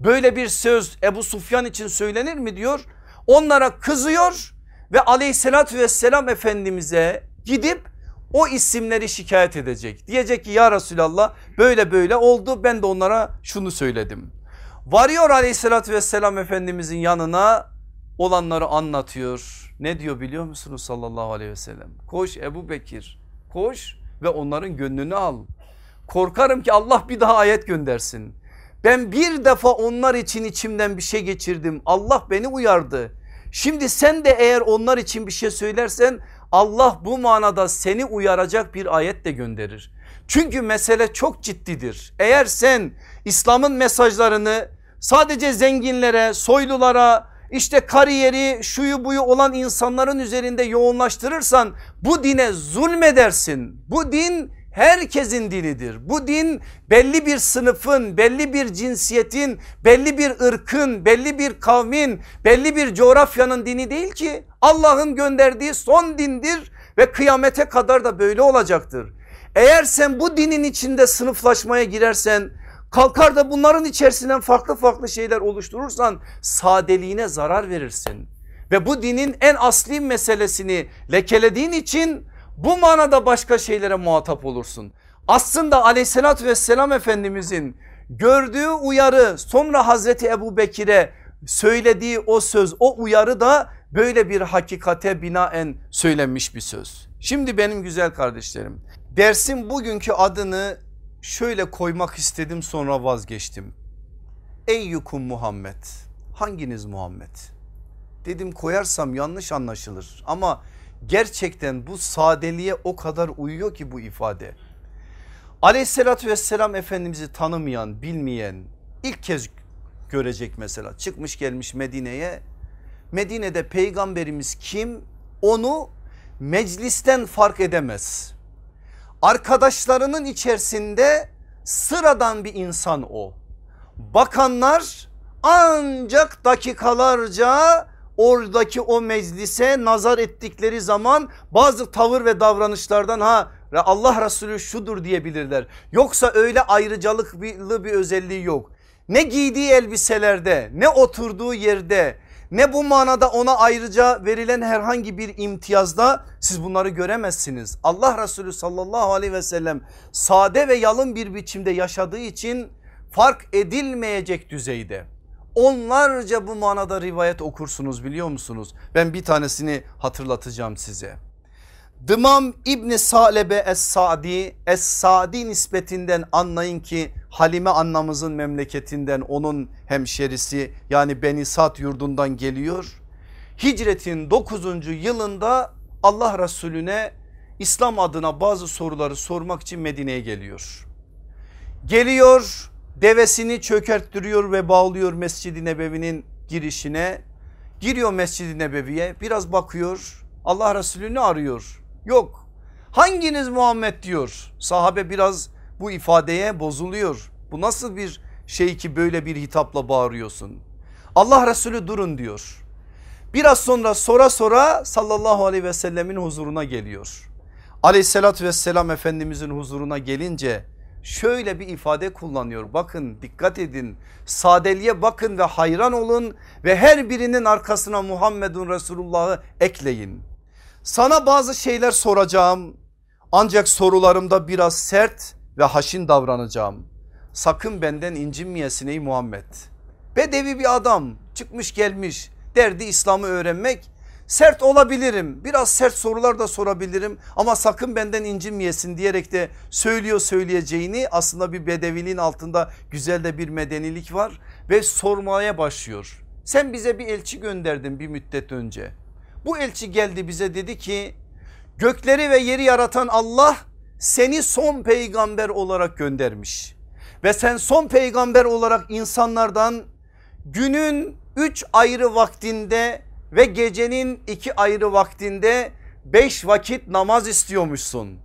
Böyle bir söz Ebu Sufyan için söylenir mi diyor. Onlara kızıyor ve aleyhissalatü vesselam efendimize gidip o isimleri şikayet edecek. Diyecek ki ya Resulallah böyle böyle oldu ben de onlara şunu söyledim. Varıyor aleyhissalatü vesselam efendimizin yanına olanları anlatıyor. Ne diyor biliyor musunuz sallallahu aleyhi ve sellem? Koş Ebu Bekir koş ve onların gönlünü al. Korkarım ki Allah bir daha ayet göndersin. Ben bir defa onlar için içimden bir şey geçirdim. Allah beni uyardı. Şimdi sen de eğer onlar için bir şey söylersen Allah bu manada seni uyaracak bir ayet de gönderir. Çünkü mesele çok ciddidir. Eğer sen İslam'ın mesajlarını sadece zenginlere, soylulara, işte kariyeri şuyu buyu olan insanların üzerinde yoğunlaştırırsan bu dine zulmedersin. Bu din herkesin dinidir. Bu din belli bir sınıfın, belli bir cinsiyetin, belli bir ırkın, belli bir kavmin, belli bir coğrafyanın dini değil ki. Allah'ın gönderdiği son dindir ve kıyamete kadar da böyle olacaktır. Eğer sen bu dinin içinde sınıflaşmaya girersen kalkar da bunların içerisinden farklı farklı şeyler oluşturursan sadeliğine zarar verirsin. Ve bu dinin en asli meselesini lekelediğin için bu manada başka şeylere muhatap olursun. Aslında aleyhissalatü vesselam efendimizin gördüğü uyarı sonra Hazreti Ebu Bekir'e söylediği o söz o uyarı da böyle bir hakikate binaen söylenmiş bir söz. Şimdi benim güzel kardeşlerim dersin bugünkü adını şöyle koymak istedim sonra vazgeçtim. Eyyukum Muhammed hanginiz Muhammed? Dedim koyarsam yanlış anlaşılır ama gerçekten bu sadeliğe o kadar uyuyor ki bu ifade. Aleyhissalatü vesselam Efendimiz'i tanımayan bilmeyen ilk kez görecek mesela çıkmış gelmiş Medine'ye Medine'de peygamberimiz kim onu meclisten fark edemez. Arkadaşlarının içerisinde sıradan bir insan o. Bakanlar ancak dakikalarca oradaki o meclise nazar ettikleri zaman bazı tavır ve davranışlardan ha Allah Resulü şudur diyebilirler. Yoksa öyle ayrıcalıklı bir özelliği yok. Ne giydiği elbiselerde ne oturduğu yerde ne bu manada ona ayrıca verilen herhangi bir imtiyazda siz bunları göremezsiniz. Allah Resulü sallallahu aleyhi ve sellem sade ve yalın bir biçimde yaşadığı için fark edilmeyecek düzeyde onlarca bu manada rivayet okursunuz biliyor musunuz? Ben bir tanesini hatırlatacağım size. Dımam İbni Salebe Es-Sadi Es-Sadi nispetinden anlayın ki Halime annamızın memleketinden onun hemşerisi yani Beni Sad yurdundan geliyor. Hicretin 9. yılında Allah Resulüne İslam adına bazı soruları sormak için Medine'ye geliyor. Geliyor devesini çökerttiriyor ve bağlıyor Mescid-i Nebevi'nin girişine. Giriyor Mescid-i Nebevi'ye biraz bakıyor Allah Resulü'nü arıyor. Yok hanginiz Muhammed diyor sahabe biraz bu ifadeye bozuluyor. Bu nasıl bir şey ki böyle bir hitapla bağırıyorsun. Allah Resulü durun diyor. Biraz sonra sora sora sallallahu aleyhi ve sellemin huzuruna geliyor. Aleyhissalatü vesselam efendimizin huzuruna gelince şöyle bir ifade kullanıyor. Bakın dikkat edin sadeliğe bakın ve hayran olun ve her birinin arkasına Muhammedun Resulullah'ı ekleyin. Sana bazı şeyler soracağım ancak sorularımda biraz sert ve haşin davranacağım. Sakın benden incinmeyesin ey Muhammed. Bedevi bir adam çıkmış gelmiş derdi İslam'ı öğrenmek. Sert olabilirim biraz sert sorular da sorabilirim ama sakın benden incinmeyesin diyerek de söylüyor söyleyeceğini aslında bir bedeviliğin altında güzel de bir medenilik var ve sormaya başlıyor. Sen bize bir elçi gönderdin bir müddet önce. Bu elçi geldi bize dedi ki gökleri ve yeri yaratan Allah seni son peygamber olarak göndermiş. Ve sen son peygamber olarak insanlardan günün üç ayrı vaktinde ve gecenin iki ayrı vaktinde beş vakit namaz istiyormuşsun.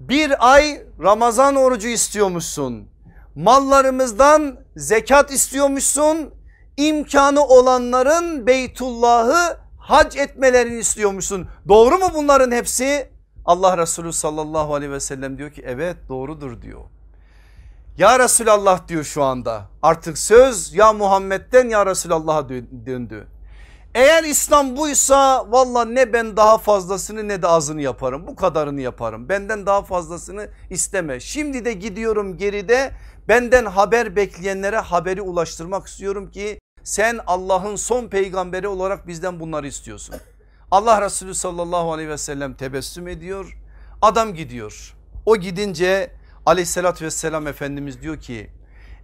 Bir ay Ramazan orucu istiyormuşsun. Mallarımızdan zekat istiyormuşsun. İmkanı olanların Beytullah'ı hac etmelerini istiyormuşsun. Doğru mu bunların hepsi? Allah Resulü sallallahu aleyhi ve sellem diyor ki evet doğrudur diyor. Ya Resulallah diyor şu anda artık söz ya Muhammed'den ya Resulallah'a döndü. Eğer İslam buysa valla ne ben daha fazlasını ne de azını yaparım. Bu kadarını yaparım. Benden daha fazlasını isteme. Şimdi de gidiyorum geride benden haber bekleyenlere haberi ulaştırmak istiyorum ki sen Allah'ın son peygamberi olarak bizden bunları istiyorsun. Allah Resulü sallallahu aleyhi ve sellem tebessüm ediyor. Adam gidiyor. O gidince aleyhissalatü vesselam Efendimiz diyor ki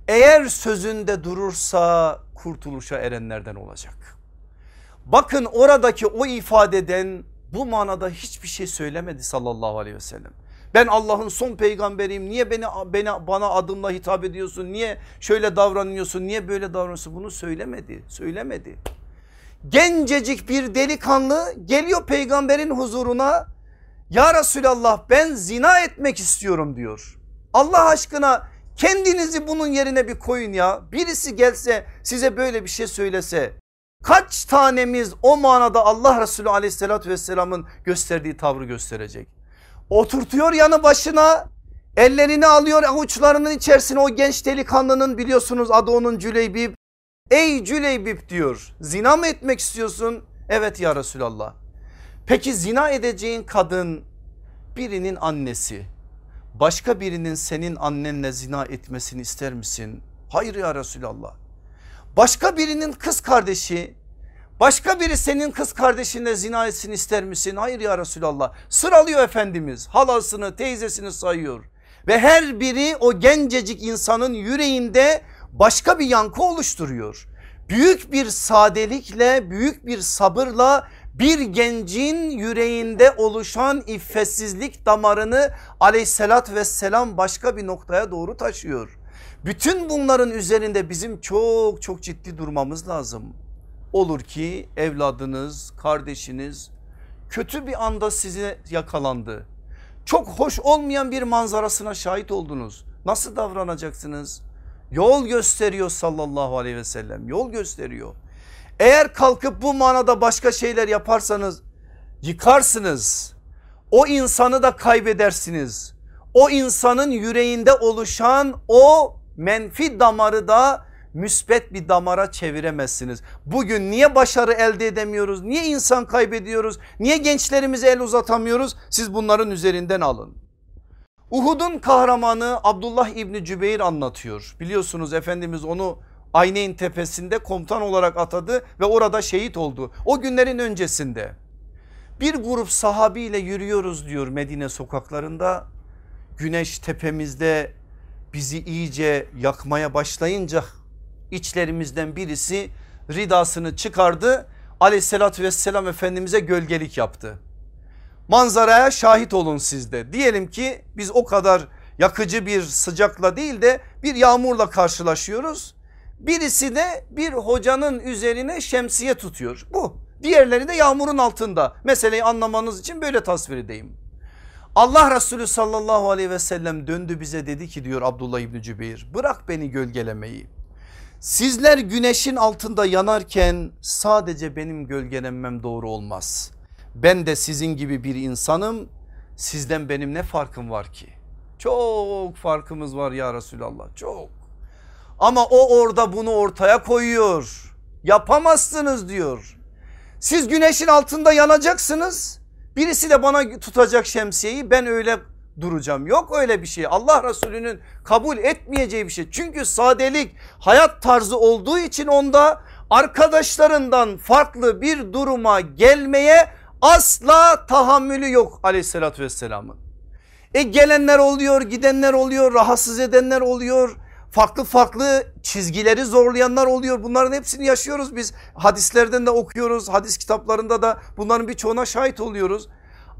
eğer sözünde durursa kurtuluşa erenlerden olacak. Bakın oradaki o ifadeden bu manada hiçbir şey söylemedi sallallahu aleyhi ve sellem. Ben Allah'ın son peygamberiyim niye beni, beni bana adımla hitap ediyorsun niye şöyle davranıyorsun niye böyle davranıyorsun bunu söylemedi söylemedi. Gencecik bir delikanlı geliyor peygamberin huzuruna ya Resulallah ben zina etmek istiyorum diyor. Allah aşkına kendinizi bunun yerine bir koyun ya birisi gelse size böyle bir şey söylese Kaç tanemiz o manada Allah Resulü aleyhissalatü vesselamın gösterdiği tavrı gösterecek. Oturtuyor yanı başına ellerini alıyor avuçlarının içerisine o genç delikanlının biliyorsunuz adı onun Cüleybib. Ey Cüleybib diyor zina mı etmek istiyorsun? Evet ya Resulallah. Peki zina edeceğin kadın birinin annesi başka birinin senin annenle zina etmesini ister misin? Hayır ya Resulallah. Başka birinin kız kardeşi başka biri senin kız kardeşinle zina etsin ister misin? Hayır ya Resulallah sıralıyor Efendimiz halasını teyzesini sayıyor. Ve her biri o gencecik insanın yüreğinde başka bir yankı oluşturuyor. Büyük bir sadelikle büyük bir sabırla bir gencin yüreğinde oluşan iffetsizlik damarını aleyhissalat vesselam başka bir noktaya doğru taşıyor. Bütün bunların üzerinde bizim çok çok ciddi durmamız lazım. Olur ki evladınız, kardeşiniz kötü bir anda size yakalandı. Çok hoş olmayan bir manzarasına şahit oldunuz. Nasıl davranacaksınız? Yol gösteriyor sallallahu aleyhi ve sellem yol gösteriyor. Eğer kalkıp bu manada başka şeyler yaparsanız yıkarsınız. O insanı da kaybedersiniz. O insanın yüreğinde oluşan o menfi damarı da müspet bir damara çeviremezsiniz. Bugün niye başarı elde edemiyoruz? Niye insan kaybediyoruz? Niye gençlerimize el uzatamıyoruz? Siz bunların üzerinden alın. Uhud'un kahramanı Abdullah İbni Cübeyr anlatıyor. Biliyorsunuz Efendimiz onu Ayneyn tepesinde komutan olarak atadı ve orada şehit oldu. O günlerin öncesinde bir grup sahabiyle yürüyoruz diyor Medine sokaklarında. Güneş tepemizde bizi iyice yakmaya başlayınca içlerimizden birisi ridasını çıkardı. Aleyhissalatü vesselam Efendimiz'e gölgelik yaptı. Manzaraya şahit olun sizde. Diyelim ki biz o kadar yakıcı bir sıcakla değil de bir yağmurla karşılaşıyoruz. Birisi de bir hocanın üzerine şemsiye tutuyor. Bu. Diğerleri de yağmurun altında. Meseleyi anlamanız için böyle tasvir edeyim. Allah Resulü sallallahu aleyhi ve sellem döndü bize dedi ki diyor Abdullah İbni Cübeyr bırak beni gölgelemeyi. Sizler güneşin altında yanarken sadece benim gölgelenmem doğru olmaz. Ben de sizin gibi bir insanım sizden benim ne farkım var ki? Çok farkımız var ya Resulallah çok. Ama o orada bunu ortaya koyuyor. Yapamazsınız diyor. Siz güneşin altında yanacaksınız. Birisi de bana tutacak şemsiyeyi ben öyle duracağım. Yok öyle bir şey. Allah Resulü'nün kabul etmeyeceği bir şey. Çünkü sadelik hayat tarzı olduğu için onda arkadaşlarından farklı bir duruma gelmeye asla tahammülü yok aleyhissalatü vesselamın. E gelenler oluyor gidenler oluyor rahatsız edenler oluyor farklı farklı çizgileri zorlayanlar oluyor. Bunların hepsini yaşıyoruz biz. Hadislerden de okuyoruz. Hadis kitaplarında da bunların birçoğuna şahit oluyoruz.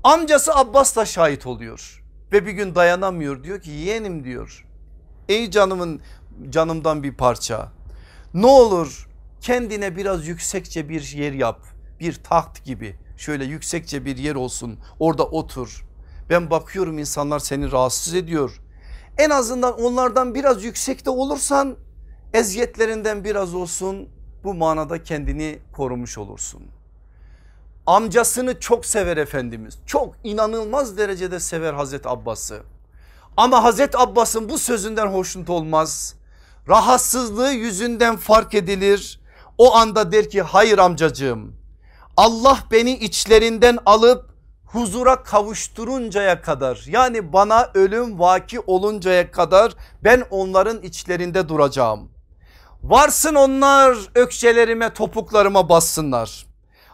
Amcası Abbas da şahit oluyor. Ve bir gün dayanamıyor diyor ki yeğenim diyor. Ey canımın canımdan bir parça. Ne olur kendine biraz yüksekçe bir yer yap. Bir taht gibi şöyle yüksekçe bir yer olsun orada otur. Ben bakıyorum insanlar seni rahatsız ediyor en azından onlardan biraz yüksekte olursan eziyetlerinden biraz olsun bu manada kendini korumuş olursun. Amcasını çok sever Efendimiz çok inanılmaz derecede sever Hazreti Abbas'ı. Ama Hazreti Abbas'ın bu sözünden hoşnut olmaz. Rahatsızlığı yüzünden fark edilir. O anda der ki hayır amcacığım Allah beni içlerinden alıp huzura kavuşturuncaya kadar yani bana ölüm vaki oluncaya kadar ben onların içlerinde duracağım. Varsın onlar ökçelerime topuklarıma bassınlar.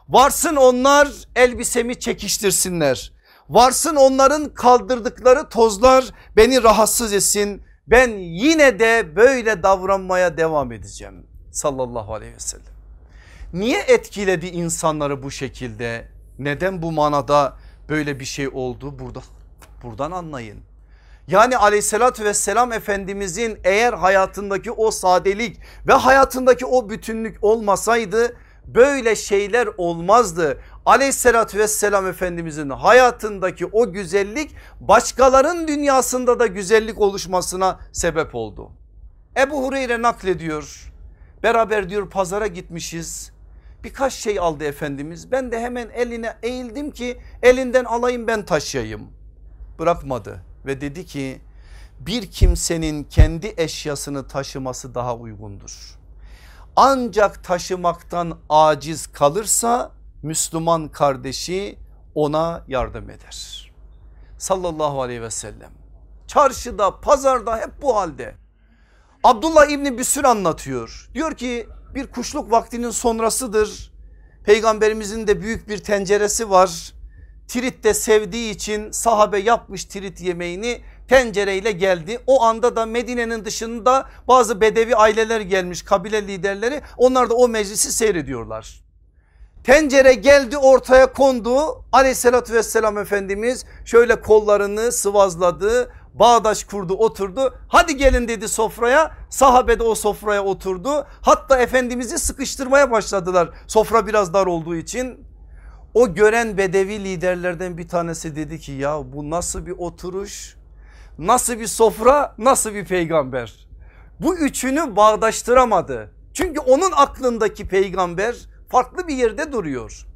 Varsın onlar elbisemi çekiştirsinler. Varsın onların kaldırdıkları tozlar beni rahatsız etsin. Ben yine de böyle davranmaya devam edeceğim sallallahu aleyhi ve sellem. Niye etkiledi insanları bu şekilde? Neden bu manada böyle bir şey oldu burada buradan anlayın. Yani aleyhissalatü vesselam efendimizin eğer hayatındaki o sadelik ve hayatındaki o bütünlük olmasaydı böyle şeyler olmazdı. Aleyhissalatü vesselam efendimizin hayatındaki o güzellik başkaların dünyasında da güzellik oluşmasına sebep oldu. Ebu Hureyre naklediyor beraber diyor pazara gitmişiz birkaç şey aldı Efendimiz. Ben de hemen eline eğildim ki elinden alayım ben taşıyayım. Bırakmadı ve dedi ki bir kimsenin kendi eşyasını taşıması daha uygundur. Ancak taşımaktan aciz kalırsa Müslüman kardeşi ona yardım eder. Sallallahu aleyhi ve sellem. Çarşıda pazarda hep bu halde. Abdullah İbni Büsür anlatıyor. Diyor ki bir kuşluk vaktinin sonrasıdır. Peygamberimizin de büyük bir tenceresi var. Tirit de sevdiği için sahabe yapmış tirit yemeğini tencereyle geldi. O anda da Medine'nin dışında bazı bedevi aileler gelmiş kabile liderleri onlar da o meclisi seyrediyorlar. Tencere geldi ortaya kondu aleyhissalatü vesselam Efendimiz şöyle kollarını sıvazladı bağdaş kurdu oturdu. Hadi gelin dedi sofraya. Sahabe de o sofraya oturdu. Hatta Efendimiz'i sıkıştırmaya başladılar. Sofra biraz dar olduğu için. O gören bedevi liderlerden bir tanesi dedi ki ya bu nasıl bir oturuş? Nasıl bir sofra? Nasıl bir peygamber? Bu üçünü bağdaştıramadı. Çünkü onun aklındaki peygamber farklı bir yerde duruyor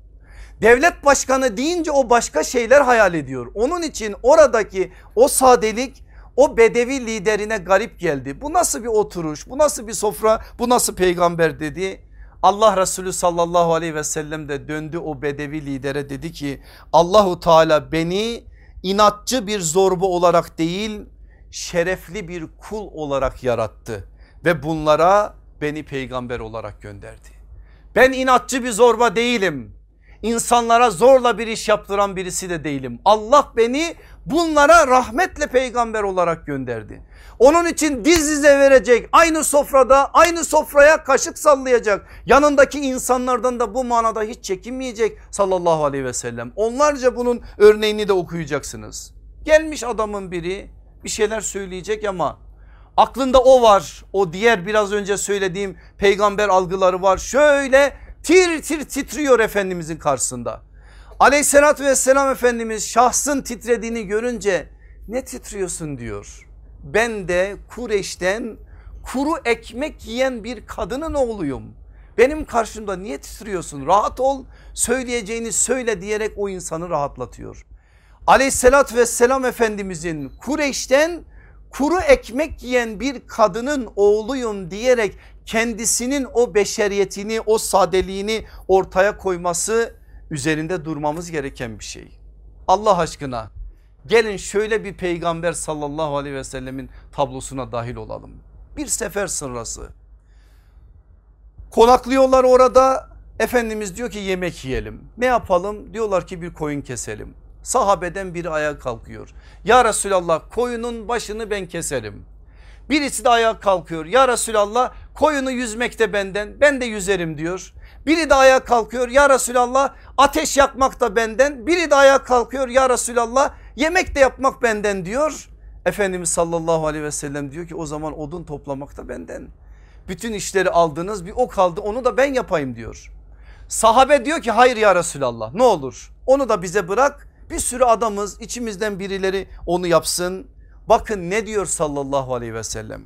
Devlet başkanı deyince o başka şeyler hayal ediyor. Onun için oradaki o sadelik o bedevi liderine garip geldi. Bu nasıl bir oturuş bu nasıl bir sofra bu nasıl peygamber dedi. Allah Resulü sallallahu aleyhi ve sellem de döndü o bedevi lidere dedi ki Allahu Teala beni inatçı bir zorba olarak değil şerefli bir kul olarak yarattı ve bunlara beni peygamber olarak gönderdi. Ben inatçı bir zorba değilim insanlara zorla bir iş yaptıran birisi de değilim. Allah beni bunlara rahmetle peygamber olarak gönderdi. Onun için diz dize verecek aynı sofrada aynı sofraya kaşık sallayacak. Yanındaki insanlardan da bu manada hiç çekinmeyecek sallallahu aleyhi ve sellem. Onlarca bunun örneğini de okuyacaksınız. Gelmiş adamın biri bir şeyler söyleyecek ama aklında o var. O diğer biraz önce söylediğim peygamber algıları var. Şöyle tir tir titriyor Efendimizin karşısında. Aleyhissalatü vesselam Efendimiz şahsın titrediğini görünce ne titriyorsun diyor. Ben de Kureş'ten kuru ekmek yiyen bir kadının oğluyum. Benim karşımda niye titriyorsun rahat ol söyleyeceğini söyle diyerek o insanı rahatlatıyor. Aleyhissalatü vesselam Efendimizin Kureyş'ten kuru ekmek yiyen bir kadının oğluyum diyerek kendisinin o beşeriyetini o sadeliğini ortaya koyması üzerinde durmamız gereken bir şey. Allah aşkına Gelin şöyle bir peygamber sallallahu aleyhi ve sellemin tablosuna dahil olalım. Bir sefer sırası. Konaklıyorlar orada Efendimiz diyor ki yemek yiyelim. Ne yapalım? Diyorlar ki bir koyun keselim. Sahabeden biri ayağa kalkıyor. Ya Resulallah koyunun başını ben keserim. Birisi de ayağa kalkıyor. Ya Resulallah koyunu yüzmekte benden ben de yüzerim diyor. Biri de ayağa kalkıyor ya Resulallah ateş yakmak da benden. Biri de ayağa kalkıyor ya Resulallah yemek de yapmak benden diyor. Efendimiz sallallahu aleyhi ve sellem diyor ki o zaman odun toplamak da benden. Bütün işleri aldınız bir o kaldı onu da ben yapayım diyor. Sahabe diyor ki hayır ya Resulallah ne olur onu da bize bırak bir sürü adamız içimizden birileri onu yapsın. Bakın ne diyor sallallahu aleyhi ve sellem.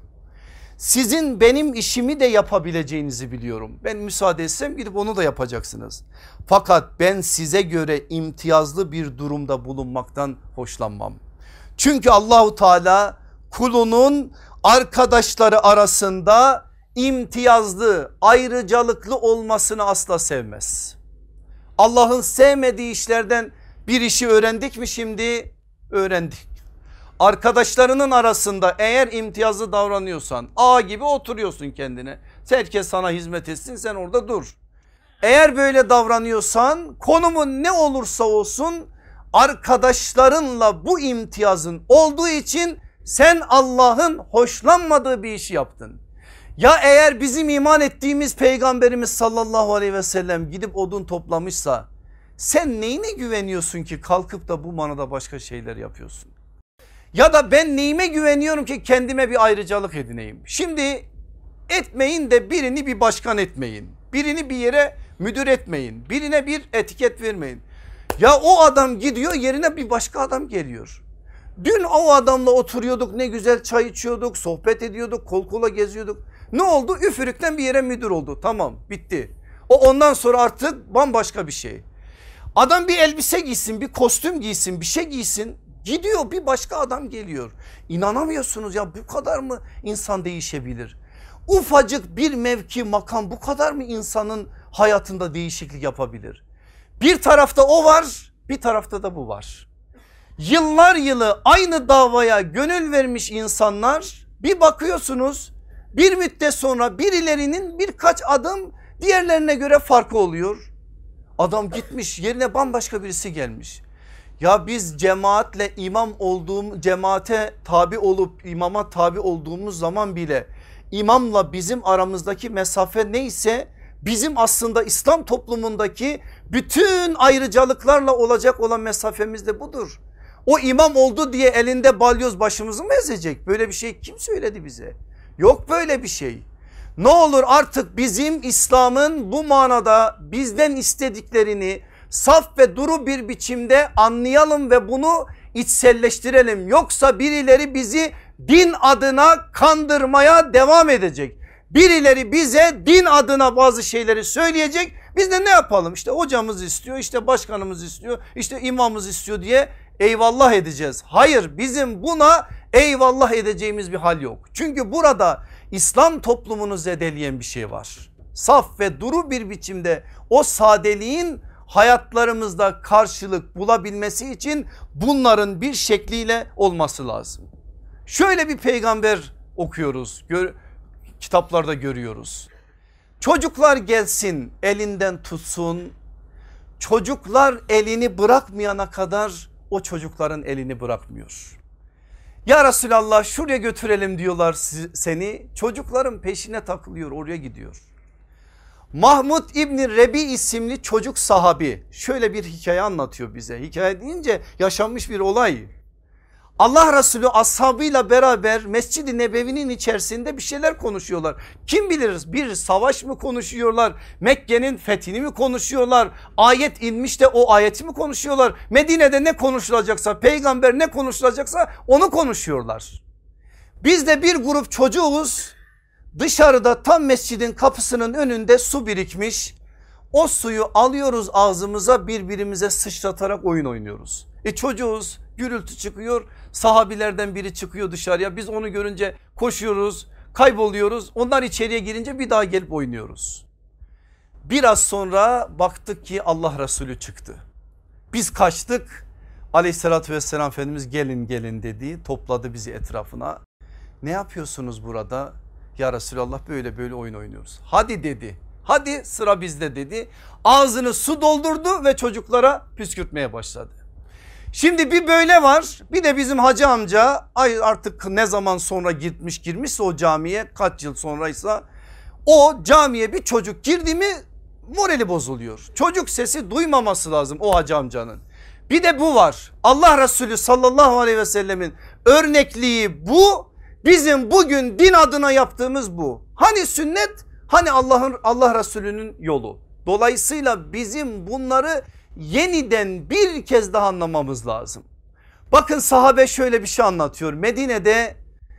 Sizin benim işimi de yapabileceğinizi biliyorum. Ben müsaade etsem gidip onu da yapacaksınız. Fakat ben size göre imtiyazlı bir durumda bulunmaktan hoşlanmam. Çünkü Allahu Teala kulunun arkadaşları arasında imtiyazlı ayrıcalıklı olmasını asla sevmez. Allah'ın sevmediği işlerden bir işi öğrendik mi şimdi? Öğrendik. Arkadaşlarının arasında eğer imtiyazlı davranıyorsan A gibi oturuyorsun kendine. Herkes sana hizmet etsin sen orada dur. Eğer böyle davranıyorsan konumun ne olursa olsun arkadaşlarınla bu imtiyazın olduğu için sen Allah'ın hoşlanmadığı bir işi yaptın. Ya eğer bizim iman ettiğimiz peygamberimiz sallallahu aleyhi ve sellem gidip odun toplamışsa sen neyine güveniyorsun ki kalkıp da bu manada başka şeyler yapıyorsun? Ya da ben neyime güveniyorum ki kendime bir ayrıcalık edineyim. Şimdi etmeyin de birini bir başkan etmeyin. Birini bir yere müdür etmeyin. Birine bir etiket vermeyin. Ya o adam gidiyor yerine bir başka adam geliyor. Dün o adamla oturuyorduk ne güzel çay içiyorduk sohbet ediyorduk kol kola geziyorduk. Ne oldu üfürükten bir yere müdür oldu tamam bitti. O ondan sonra artık bambaşka bir şey. Adam bir elbise giysin bir kostüm giysin bir şey giysin gidiyor bir başka adam geliyor. İnanamıyorsunuz ya bu kadar mı insan değişebilir? Ufacık bir mevki makam bu kadar mı insanın hayatında değişiklik yapabilir? Bir tarafta o var bir tarafta da bu var. Yıllar yılı aynı davaya gönül vermiş insanlar bir bakıyorsunuz bir müddet sonra birilerinin birkaç adım diğerlerine göre farkı oluyor. Adam gitmiş yerine bambaşka birisi gelmiş. Ya biz cemaatle imam olduğum cemaate tabi olup imama tabi olduğumuz zaman bile imamla bizim aramızdaki mesafe neyse bizim aslında İslam toplumundaki bütün ayrıcalıklarla olacak olan mesafemiz de budur. O imam oldu diye elinde balyoz başımızı mı ezecek? Böyle bir şey kim söyledi bize? Yok böyle bir şey. Ne olur artık bizim İslam'ın bu manada bizden istediklerini saf ve duru bir biçimde anlayalım ve bunu içselleştirelim. Yoksa birileri bizi din adına kandırmaya devam edecek. Birileri bize din adına bazı şeyleri söyleyecek. Biz de ne yapalım? İşte hocamız istiyor, işte başkanımız istiyor, işte imamımız istiyor diye eyvallah edeceğiz. Hayır bizim buna eyvallah edeceğimiz bir hal yok. Çünkü burada İslam toplumunu zedeleyen bir şey var. Saf ve duru bir biçimde o sadeliğin hayatlarımızda karşılık bulabilmesi için bunların bir şekliyle olması lazım. Şöyle bir peygamber okuyoruz gör, kitaplarda görüyoruz. Çocuklar gelsin elinden tutsun çocuklar elini bırakmayana kadar o çocukların elini bırakmıyor. Ya Resulallah şuraya götürelim diyorlar seni çocukların peşine takılıyor oraya gidiyor. Mahmud İbni Rebi isimli çocuk sahabi şöyle bir hikaye anlatıyor bize. Hikaye deyince yaşanmış bir olay. Allah Resulü ashabıyla beraber Mescid-i Nebevi'nin içerisinde bir şeyler konuşuyorlar. Kim bilir bir savaş mı konuşuyorlar? Mekke'nin fethini mi konuşuyorlar? Ayet inmiş de o ayeti mi konuşuyorlar? Medine'de ne konuşulacaksa peygamber ne konuşulacaksa onu konuşuyorlar. Biz de bir grup çocuğuz dışarıda tam mescidin kapısının önünde su birikmiş. O suyu alıyoruz ağzımıza birbirimize sıçratarak oyun oynuyoruz. E çocuğuz gürültü çıkıyor sahabilerden biri çıkıyor dışarıya biz onu görünce koşuyoruz kayboluyoruz onlar içeriye girince bir daha gelip oynuyoruz. Biraz sonra baktık ki Allah Resulü çıktı. Biz kaçtık Aleyhissalatü vesselam Efendimiz gelin gelin dedi topladı bizi etrafına. Ne yapıyorsunuz burada? Ya Resulallah böyle böyle oyun oynuyoruz. Hadi dedi hadi sıra bizde dedi. Ağzını su doldurdu ve çocuklara püskürtmeye başladı. Şimdi bir böyle var bir de bizim hacı amca ay artık ne zaman sonra gitmiş girmişse o camiye kaç yıl sonraysa o camiye bir çocuk girdi mi morali bozuluyor. Çocuk sesi duymaması lazım o hacı amcanın. Bir de bu var Allah Resulü sallallahu aleyhi ve sellemin örnekliği bu bizim bugün din adına yaptığımız bu. Hani sünnet hani Allah'ın Allah Resulü'nün yolu. Dolayısıyla bizim bunları yeniden bir kez daha anlamamız lazım. Bakın sahabe şöyle bir şey anlatıyor. Medine'de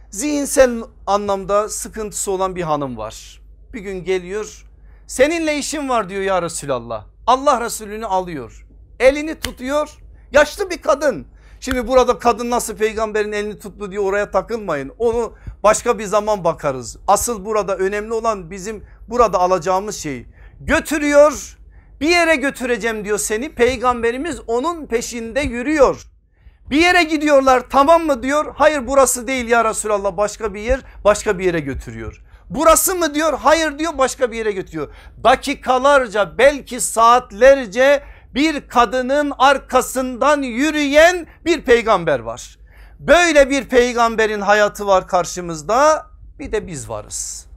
zihinsel anlamda sıkıntısı olan bir hanım var. Bir gün geliyor seninle işim var diyor ya Resulallah. Allah Resulü'nü alıyor. Elini tutuyor yaşlı bir kadın. Şimdi burada kadın nasıl peygamberin elini tuttu diye oraya takılmayın. Onu başka bir zaman bakarız. Asıl burada önemli olan bizim burada alacağımız şey. Götürüyor bir yere götüreceğim diyor seni peygamberimiz onun peşinde yürüyor. Bir yere gidiyorlar tamam mı diyor hayır burası değil ya Resulallah başka bir yer başka bir yere götürüyor. Burası mı diyor hayır diyor başka bir yere götürüyor. Dakikalarca belki saatlerce bir kadının arkasından yürüyen bir peygamber var. Böyle bir peygamberin hayatı var karşımızda bir de biz varız.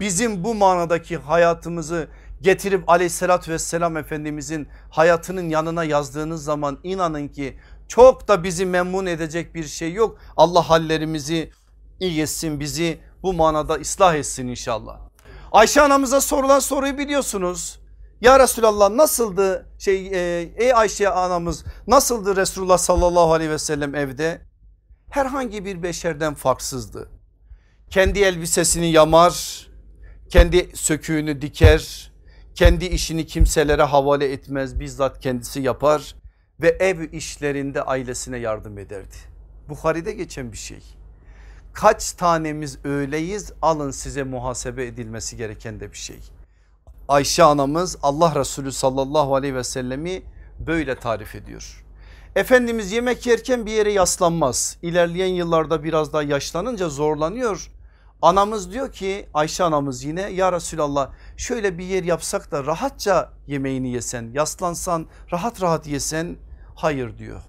Bizim bu manadaki hayatımızı getirip aleyhissalatü vesselam efendimizin hayatının yanına yazdığınız zaman inanın ki çok da bizi memnun edecek bir şey yok. Allah hallerimizi iyi etsin bizi bu manada ıslah etsin inşallah. Ayşe anamıza sorulan soruyu biliyorsunuz. Ya Resulallah nasıldı şey e, ey Ayşe anamız nasıldı Resulullah sallallahu aleyhi ve sellem evde? Herhangi bir beşerden farksızdı. Kendi elbisesini yamar, kendi söküğünü diker, kendi işini kimselere havale etmez bizzat kendisi yapar ve ev işlerinde ailesine yardım ederdi. Bukhari'de geçen bir şey. Kaç tanemiz öyleyiz alın size muhasebe edilmesi gereken de bir şey. Ayşe anamız Allah Resulü sallallahu aleyhi ve sellemi böyle tarif ediyor. Efendimiz yemek yerken bir yere yaslanmaz. İlerleyen yıllarda biraz daha yaşlanınca zorlanıyor. Anamız diyor ki Ayşe anamız yine ya Resulallah şöyle bir yer yapsak da rahatça yemeğini yesen yaslansan rahat rahat yesen hayır diyor.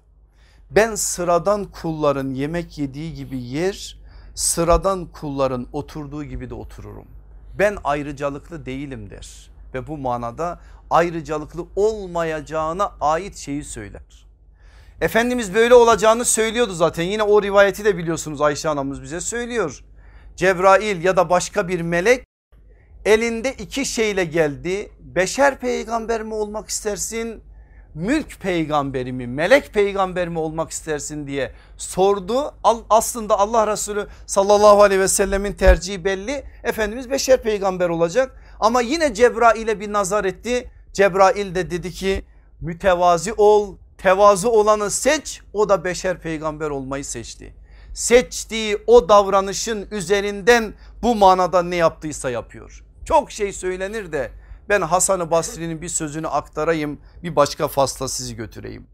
Ben sıradan kulların yemek yediği gibi yer sıradan kulların oturduğu gibi de otururum ben ayrıcalıklı değilim der ve bu manada ayrıcalıklı olmayacağına ait şeyi söyler. Efendimiz böyle olacağını söylüyordu zaten yine o rivayeti de biliyorsunuz Ayşe anamız bize söylüyor. Cebrail ya da başka bir melek elinde iki şeyle geldi. Beşer peygamber mi olmak istersin? Mülk peygamberi mi melek peygamber mi olmak istersin diye sordu. Aslında Allah Resulü sallallahu aleyhi ve sellemin tercihi belli. Efendimiz beşer peygamber olacak ama yine Cebrail'e bir nazar etti. Cebrail de dedi ki mütevazi ol tevazu olanı seç o da beşer peygamber olmayı seçti. Seçtiği o davranışın üzerinden bu manada ne yaptıysa yapıyor. Çok şey söylenir de ben Hasan-ı Basri'nin bir sözünü aktarayım bir başka fasla sizi götüreyim.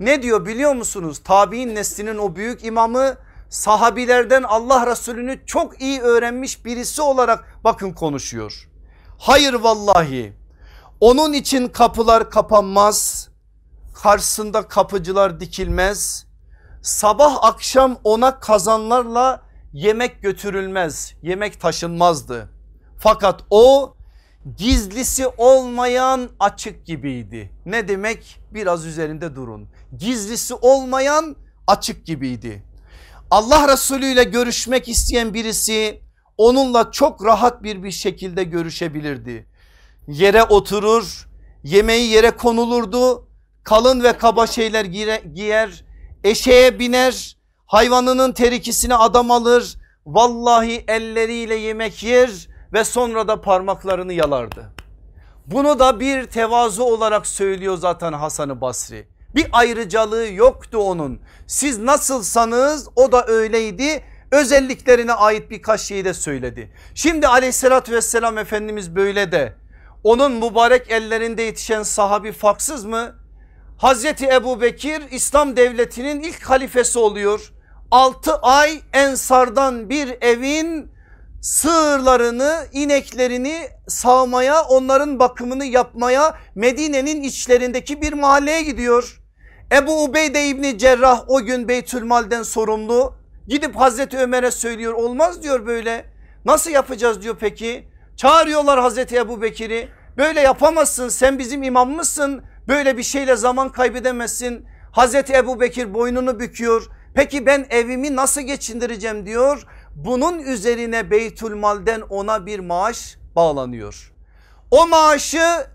Ne diyor biliyor musunuz? Tabi'in neslinin o büyük imamı sahabilerden Allah Resulü'nü çok iyi öğrenmiş birisi olarak bakın konuşuyor. Hayır vallahi onun için kapılar kapanmaz, karşısında kapıcılar dikilmez. Sabah akşam ona kazanlarla yemek götürülmez, yemek taşınmazdı. Fakat o gizlisi olmayan açık gibiydi. Ne demek? Biraz üzerinde durun. Gizlisi olmayan açık gibiydi. Allah Resulü ile görüşmek isteyen birisi onunla çok rahat bir bir şekilde görüşebilirdi. Yere oturur, yemeği yere konulurdu, kalın ve kaba şeyler giyer, eşeğe biner, hayvanının terikisini adam alır, vallahi elleriyle yemek yer ve sonra da parmaklarını yalardı. Bunu da bir tevazu olarak söylüyor zaten Hasan-ı Basri. Bir ayrıcalığı yoktu onun. Siz nasılsanız o da öyleydi. Özelliklerine ait birkaç şeyi de söyledi. Şimdi aleyhissalatü vesselam Efendimiz böyle de onun mübarek ellerinde yetişen sahabi farksız mı? Hazreti Ebu Bekir İslam devletinin ilk halifesi oluyor. 6 ay ensardan bir evin sığırlarını ineklerini sağmaya onların bakımını yapmaya Medine'nin içlerindeki bir mahalleye gidiyor. Ebu Ubeyde İbni Cerrah o gün Beytülmal'den sorumlu. Gidip Hazreti Ömer'e söylüyor olmaz diyor böyle. Nasıl yapacağız diyor peki. Çağırıyorlar Hazreti Ebu Bekir'i. Böyle yapamazsın sen bizim imamımızsın. Böyle bir şeyle zaman kaybedemezsin. Hazreti Ebu Bekir boynunu büküyor. Peki ben evimi nasıl geçindireceğim diyor bunun üzerine Beytülmal'den ona bir maaş bağlanıyor. O maaşı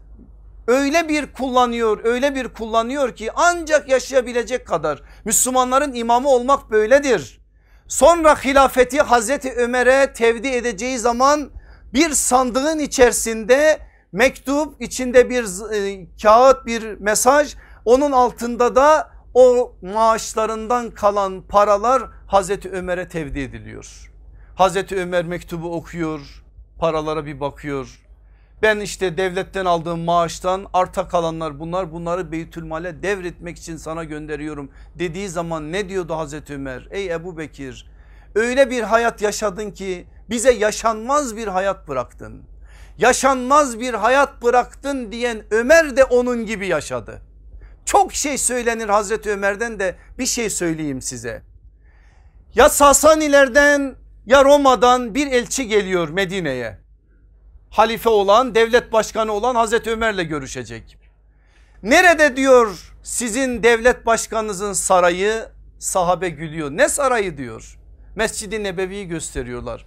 öyle bir kullanıyor öyle bir kullanıyor ki ancak yaşayabilecek kadar Müslümanların imamı olmak böyledir. Sonra hilafeti Hazreti Ömer'e tevdi edeceği zaman bir sandığın içerisinde mektup içinde bir e, kağıt bir mesaj onun altında da o maaşlarından kalan paralar Hazreti Ömer'e tevdi ediliyor. Hazreti Ömer mektubu okuyor paralara bir bakıyor. Ben işte devletten aldığım maaştan arta kalanlar bunlar bunları Beytülmal'e devretmek için sana gönderiyorum dediği zaman ne diyordu Hazreti Ömer? Ey Ebu Bekir öyle bir hayat yaşadın ki bize yaşanmaz bir hayat bıraktın. Yaşanmaz bir hayat bıraktın diyen Ömer de onun gibi yaşadı. Çok şey söylenir Hazreti Ömer'den de bir şey söyleyeyim size. Ya Sasanilerden ya Roma'dan bir elçi geliyor Medine'ye. Halife olan devlet başkanı olan Hazreti Ömer'le görüşecek. Nerede diyor sizin devlet başkanınızın sarayı sahabe gülüyor. Ne sarayı diyor. Mescid-i Nebevi'yi gösteriyorlar.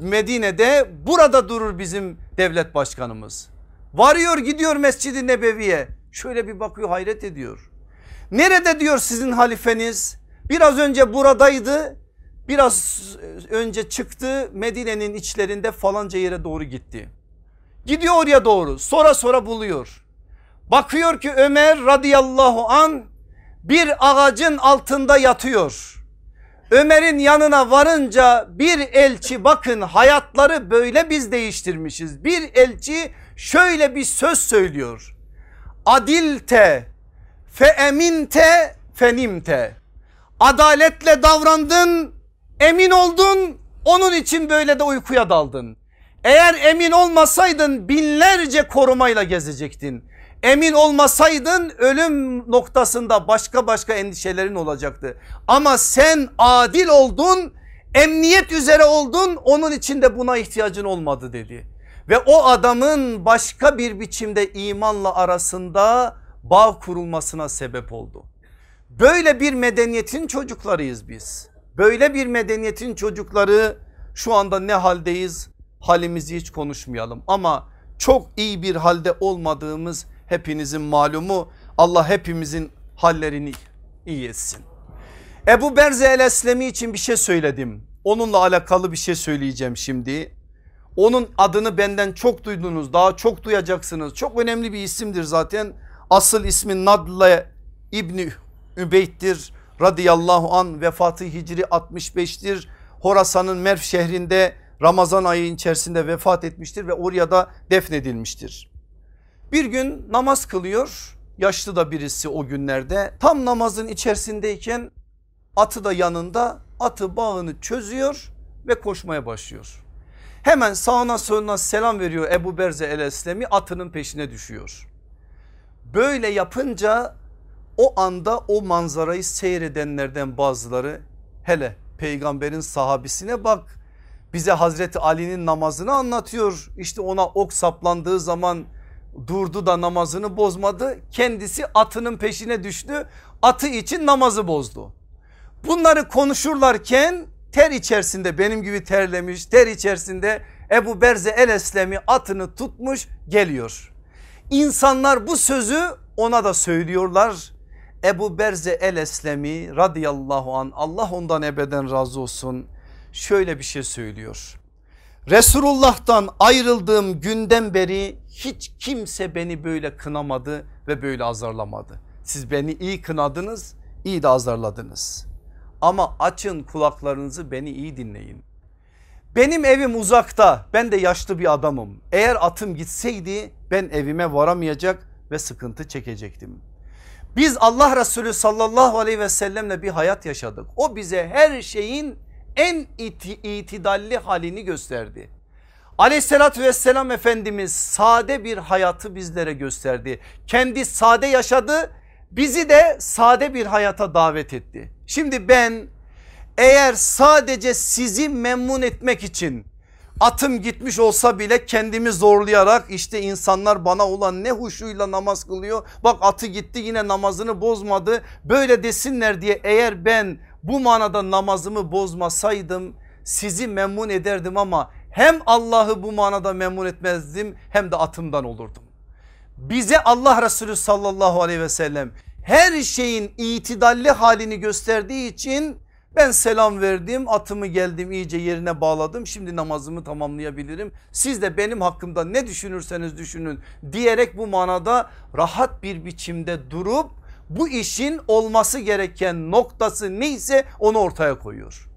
Medine'de burada durur bizim devlet başkanımız. Varıyor gidiyor Mescid-i Nebevi'ye. Şöyle bir bakıyor hayret ediyor. Nerede diyor sizin halifeniz? Biraz önce buradaydı. Biraz önce çıktı Medine'nin içlerinde falanca yere doğru gitti. Gidiyor oraya doğru sonra sonra buluyor. Bakıyor ki Ömer radıyallahu an bir ağacın altında yatıyor. Ömer'in yanına varınca bir elçi bakın hayatları böyle biz değiştirmişiz. Bir elçi şöyle bir söz söylüyor. Adilte fe eminte fenimte. Adaletle davrandın, emin oldun, onun için böyle de uykuya daldın. Eğer emin olmasaydın binlerce korumayla gezecektin. Emin olmasaydın ölüm noktasında başka başka endişelerin olacaktı. Ama sen adil oldun, emniyet üzere oldun onun için de buna ihtiyacın olmadı dedi. Ve o adamın başka bir biçimde imanla arasında bağ kurulmasına sebep oldu. Böyle bir medeniyetin çocuklarıyız biz. Böyle bir medeniyetin çocukları şu anda ne haldeyiz? Halimizi hiç konuşmayalım ama çok iyi bir halde olmadığımız hepinizin malumu. Allah hepimizin hallerini iyi etsin. Ebu Berze el Eslemi için bir şey söyledim. Onunla alakalı bir şey söyleyeceğim şimdi. Onun adını benden çok duydunuz daha çok duyacaksınız. Çok önemli bir isimdir zaten. Asıl ismi Nadle İbni Übeyd'dir radıyallahu an vefatı Hicri 65'tir. Horasan'ın Merv şehrinde Ramazan ayı içerisinde vefat etmiştir ve oraya da defnedilmiştir. Bir gün namaz kılıyor yaşlı da birisi o günlerde tam namazın içerisindeyken atı da yanında atı bağını çözüyor ve koşmaya başlıyor. Hemen sağına soluna selam veriyor Ebu Berze el Eslemi atının peşine düşüyor. Böyle yapınca o anda o manzarayı seyredenlerden bazıları hele peygamberin sahabisine bak bize Hazreti Ali'nin namazını anlatıyor. İşte ona ok saplandığı zaman durdu da namazını bozmadı. Kendisi atının peşine düştü. Atı için namazı bozdu. Bunları konuşurlarken ter içerisinde benim gibi terlemiş ter içerisinde Ebu Berze el Eslemi atını tutmuş geliyor. İnsanlar bu sözü ona da söylüyorlar. Ebu Berze el Eslemi radıyallahu an Allah ondan ebeden razı olsun şöyle bir şey söylüyor. Resulullah'tan ayrıldığım günden beri hiç kimse beni böyle kınamadı ve böyle azarlamadı. Siz beni iyi kınadınız, iyi de azarladınız. Ama açın kulaklarınızı beni iyi dinleyin. Benim evim uzakta ben de yaşlı bir adamım. Eğer atım gitseydi ben evime varamayacak ve sıkıntı çekecektim. Biz Allah Resulü sallallahu aleyhi ve sellemle bir hayat yaşadık. O bize her şeyin en iti, itidalli halini gösterdi. Aleyhissalatü vesselam Efendimiz sade bir hayatı bizlere gösterdi. Kendi sade yaşadı bizi de sade bir hayata davet etti. Şimdi ben eğer sadece sizi memnun etmek için atım gitmiş olsa bile kendimi zorlayarak işte insanlar bana olan ne huşuyla namaz kılıyor. Bak atı gitti yine namazını bozmadı böyle desinler diye eğer ben bu manada namazımı bozmasaydım sizi memnun ederdim ama hem Allah'ı bu manada memnun etmezdim hem de atımdan olurdum. Bize Allah Resulü sallallahu aleyhi ve sellem her şeyin itidalli halini gösterdiği için ben selam verdim atımı geldim iyice yerine bağladım şimdi namazımı tamamlayabilirim. Siz de benim hakkımda ne düşünürseniz düşünün diyerek bu manada rahat bir biçimde durup bu işin olması gereken noktası neyse onu ortaya koyuyor.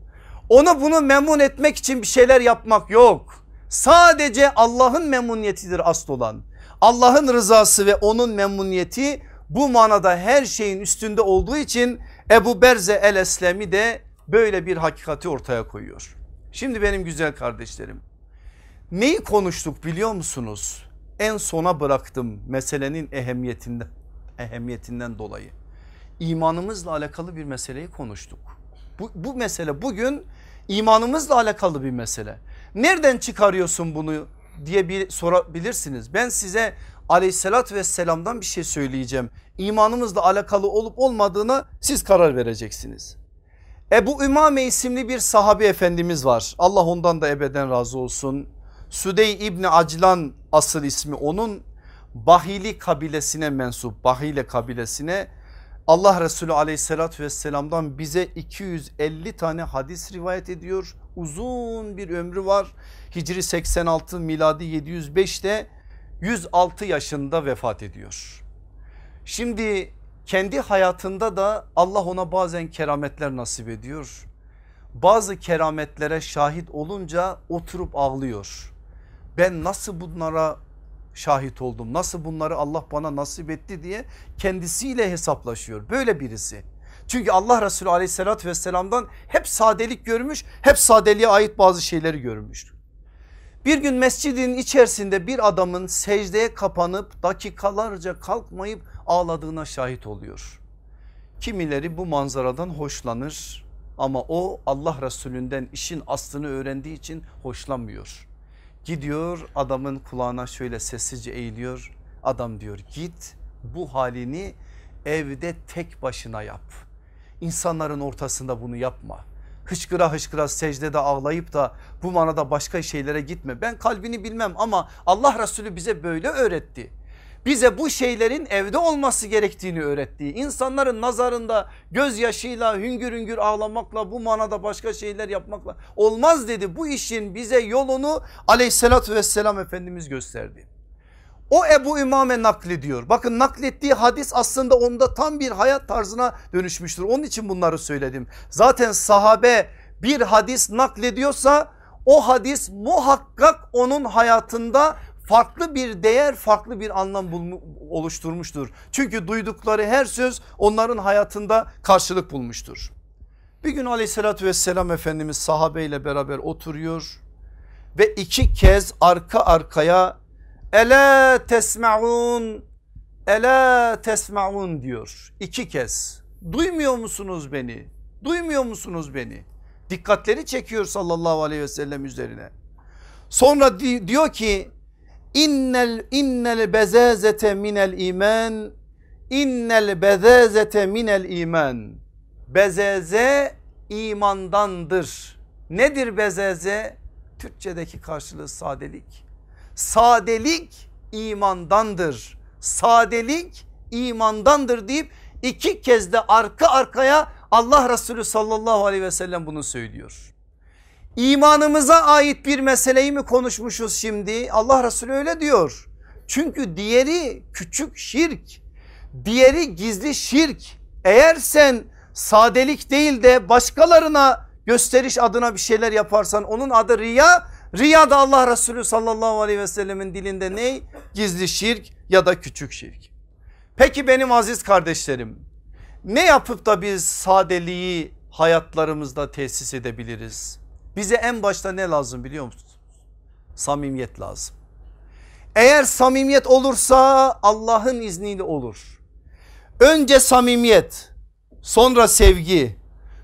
Ona bunu memnun etmek için bir şeyler yapmak yok. Sadece Allah'ın memnuniyetidir asıl olan. Allah'ın rızası ve onun memnuniyeti bu manada her şeyin üstünde olduğu için Ebu Berze el Eslemi de böyle bir hakikati ortaya koyuyor. Şimdi benim güzel kardeşlerim neyi konuştuk biliyor musunuz? En sona bıraktım meselenin ehemmiyetinden, ehemmiyetinden dolayı. İmanımızla alakalı bir meseleyi konuştuk. Bu, bu mesele bugün imanımızla alakalı bir mesele. Nereden çıkarıyorsun bunu diye bir sorabilirsiniz. Ben size aleyhissalatü vesselamdan bir şey söyleyeceğim. İmanımızla alakalı olup olmadığını siz karar vereceksiniz. Ebu Ümame isimli bir sahabi efendimiz var. Allah ondan da ebeden razı olsun. Südey İbni Aclan asıl ismi onun Bahili kabilesine mensup Bahile kabilesine Allah Resulü aleyhissalatü vesselamdan bize 250 tane hadis rivayet ediyor. Uzun bir ömrü var. Hicri 86 miladi 705'te 106 yaşında vefat ediyor. Şimdi kendi hayatında da Allah ona bazen kerametler nasip ediyor. Bazı kerametlere şahit olunca oturup ağlıyor. Ben nasıl bunlara şahit oldum? Nasıl bunları Allah bana nasip etti diye kendisiyle hesaplaşıyor. Böyle birisi. Çünkü Allah Resulü aleyhissalatü vesselamdan hep sadelik görmüş, hep sadeliğe ait bazı şeyleri görmüş. Bir gün mescidin içerisinde bir adamın secdeye kapanıp dakikalarca kalkmayıp ağladığına şahit oluyor. Kimileri bu manzaradan hoşlanır ama o Allah Resulünden işin aslını öğrendiği için hoşlanmıyor. Gidiyor adamın kulağına şöyle sessizce eğiliyor. Adam diyor git bu halini evde tek başına yap. İnsanların ortasında bunu yapma. Hışkıra hışkıra secdede ağlayıp da bu manada başka şeylere gitme. Ben kalbini bilmem ama Allah Resulü bize böyle öğretti bize bu şeylerin evde olması gerektiğini öğrettiği insanların nazarında gözyaşıyla hüngür hüngür ağlamakla bu manada başka şeyler yapmakla olmaz dedi. Bu işin bize yolunu aleyhissalatü vesselam Efendimiz gösterdi. O Ebu İmame naklediyor. Bakın naklettiği hadis aslında onda tam bir hayat tarzına dönüşmüştür. Onun için bunları söyledim. Zaten sahabe bir hadis naklediyorsa o hadis muhakkak onun hayatında farklı bir değer farklı bir anlam oluşturmuştur. Çünkü duydukları her söz onların hayatında karşılık bulmuştur. Bir gün aleyhissalatü vesselam Efendimiz sahabeyle beraber oturuyor ve iki kez arka arkaya ele tesmaun ele tesmaun diyor iki kez. Duymuyor musunuz beni? Duymuyor musunuz beni? Dikkatleri çekiyor sallallahu aleyhi ve sellem üzerine. Sonra diyor ki İnnel innel bezazete minel iman innel bezazete minel iman bezaze imandandır. Nedir bezaze? Türkçedeki karşılığı sadelik. Sadelik imandandır. Sadelik imandandır deyip iki kez de arka arkaya Allah Resulü sallallahu aleyhi ve sellem bunu söylüyor. İmanımıza ait bir meseleyi mi konuşmuşuz şimdi? Allah Resulü öyle diyor. Çünkü diğeri küçük şirk, diğeri gizli şirk. Eğer sen sadelik değil de başkalarına gösteriş adına bir şeyler yaparsan onun adı riya. Riya da Allah Resulü sallallahu aleyhi ve sellemin dilinde ne? Gizli şirk ya da küçük şirk. Peki benim aziz kardeşlerim ne yapıp da biz sadeliği hayatlarımızda tesis edebiliriz? Bize en başta ne lazım biliyor musunuz? Samimiyet lazım. Eğer samimiyet olursa Allah'ın izniyle olur. Önce samimiyet, sonra sevgi,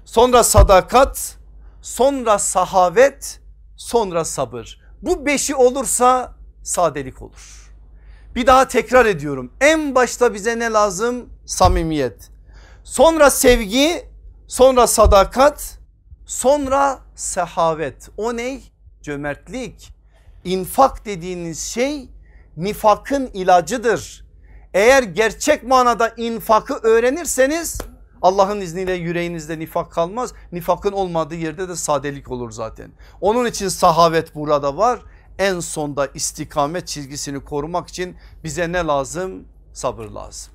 sonra sadakat, sonra sahavet, sonra sabır. Bu beşi olursa sadelik olur. Bir daha tekrar ediyorum. En başta bize ne lazım? Samimiyet. Sonra sevgi, sonra sadakat, sonra sehavet. O ne? Cömertlik. İnfak dediğiniz şey nifakın ilacıdır. Eğer gerçek manada infakı öğrenirseniz Allah'ın izniyle yüreğinizde nifak kalmaz. Nifakın olmadığı yerde de sadelik olur zaten. Onun için sahavet burada var. En sonda istikamet çizgisini korumak için bize ne lazım? Sabır lazım.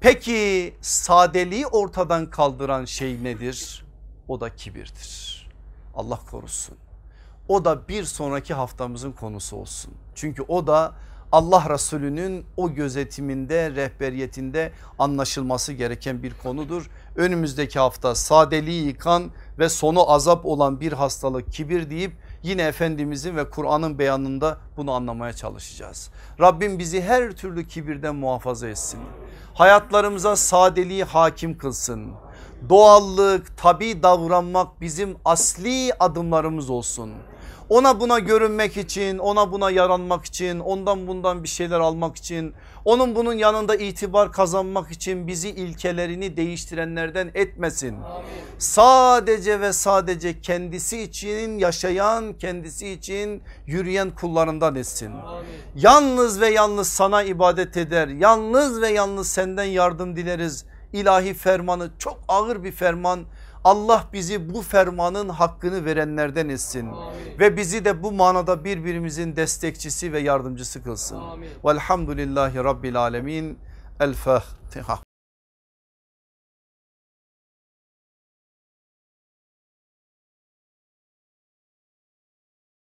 Peki sadeliği ortadan kaldıran şey nedir? O da kibirdir. Allah korusun. O da bir sonraki haftamızın konusu olsun. Çünkü o da Allah Resulü'nün o gözetiminde rehberiyetinde anlaşılması gereken bir konudur. Önümüzdeki hafta sadeliği yıkan ve sonu azap olan bir hastalık kibir deyip yine Efendimizin ve Kur'an'ın beyanında bunu anlamaya çalışacağız. Rabbim bizi her türlü kibirden muhafaza etsin. Hayatlarımıza sadeliği hakim kılsın. Doğallık, tabi davranmak bizim asli adımlarımız olsun. Ona buna görünmek için, ona buna yaranmak için, ondan bundan bir şeyler almak için, onun bunun yanında itibar kazanmak için bizi ilkelerini değiştirenlerden etmesin. Amin. Sadece ve sadece kendisi için yaşayan, kendisi için yürüyen kullarından etsin. Amin. Yalnız ve yalnız sana ibadet eder, yalnız ve yalnız senden yardım dileriz. İlahi fermanı çok ağır bir ferman Allah bizi bu fermanın hakkını verenlerden etsin. Amin. Ve bizi de bu manada birbirimizin destekçisi ve yardımcısı kılsın. Velhamdülillahi Rabbil Alemin. El Fatiha.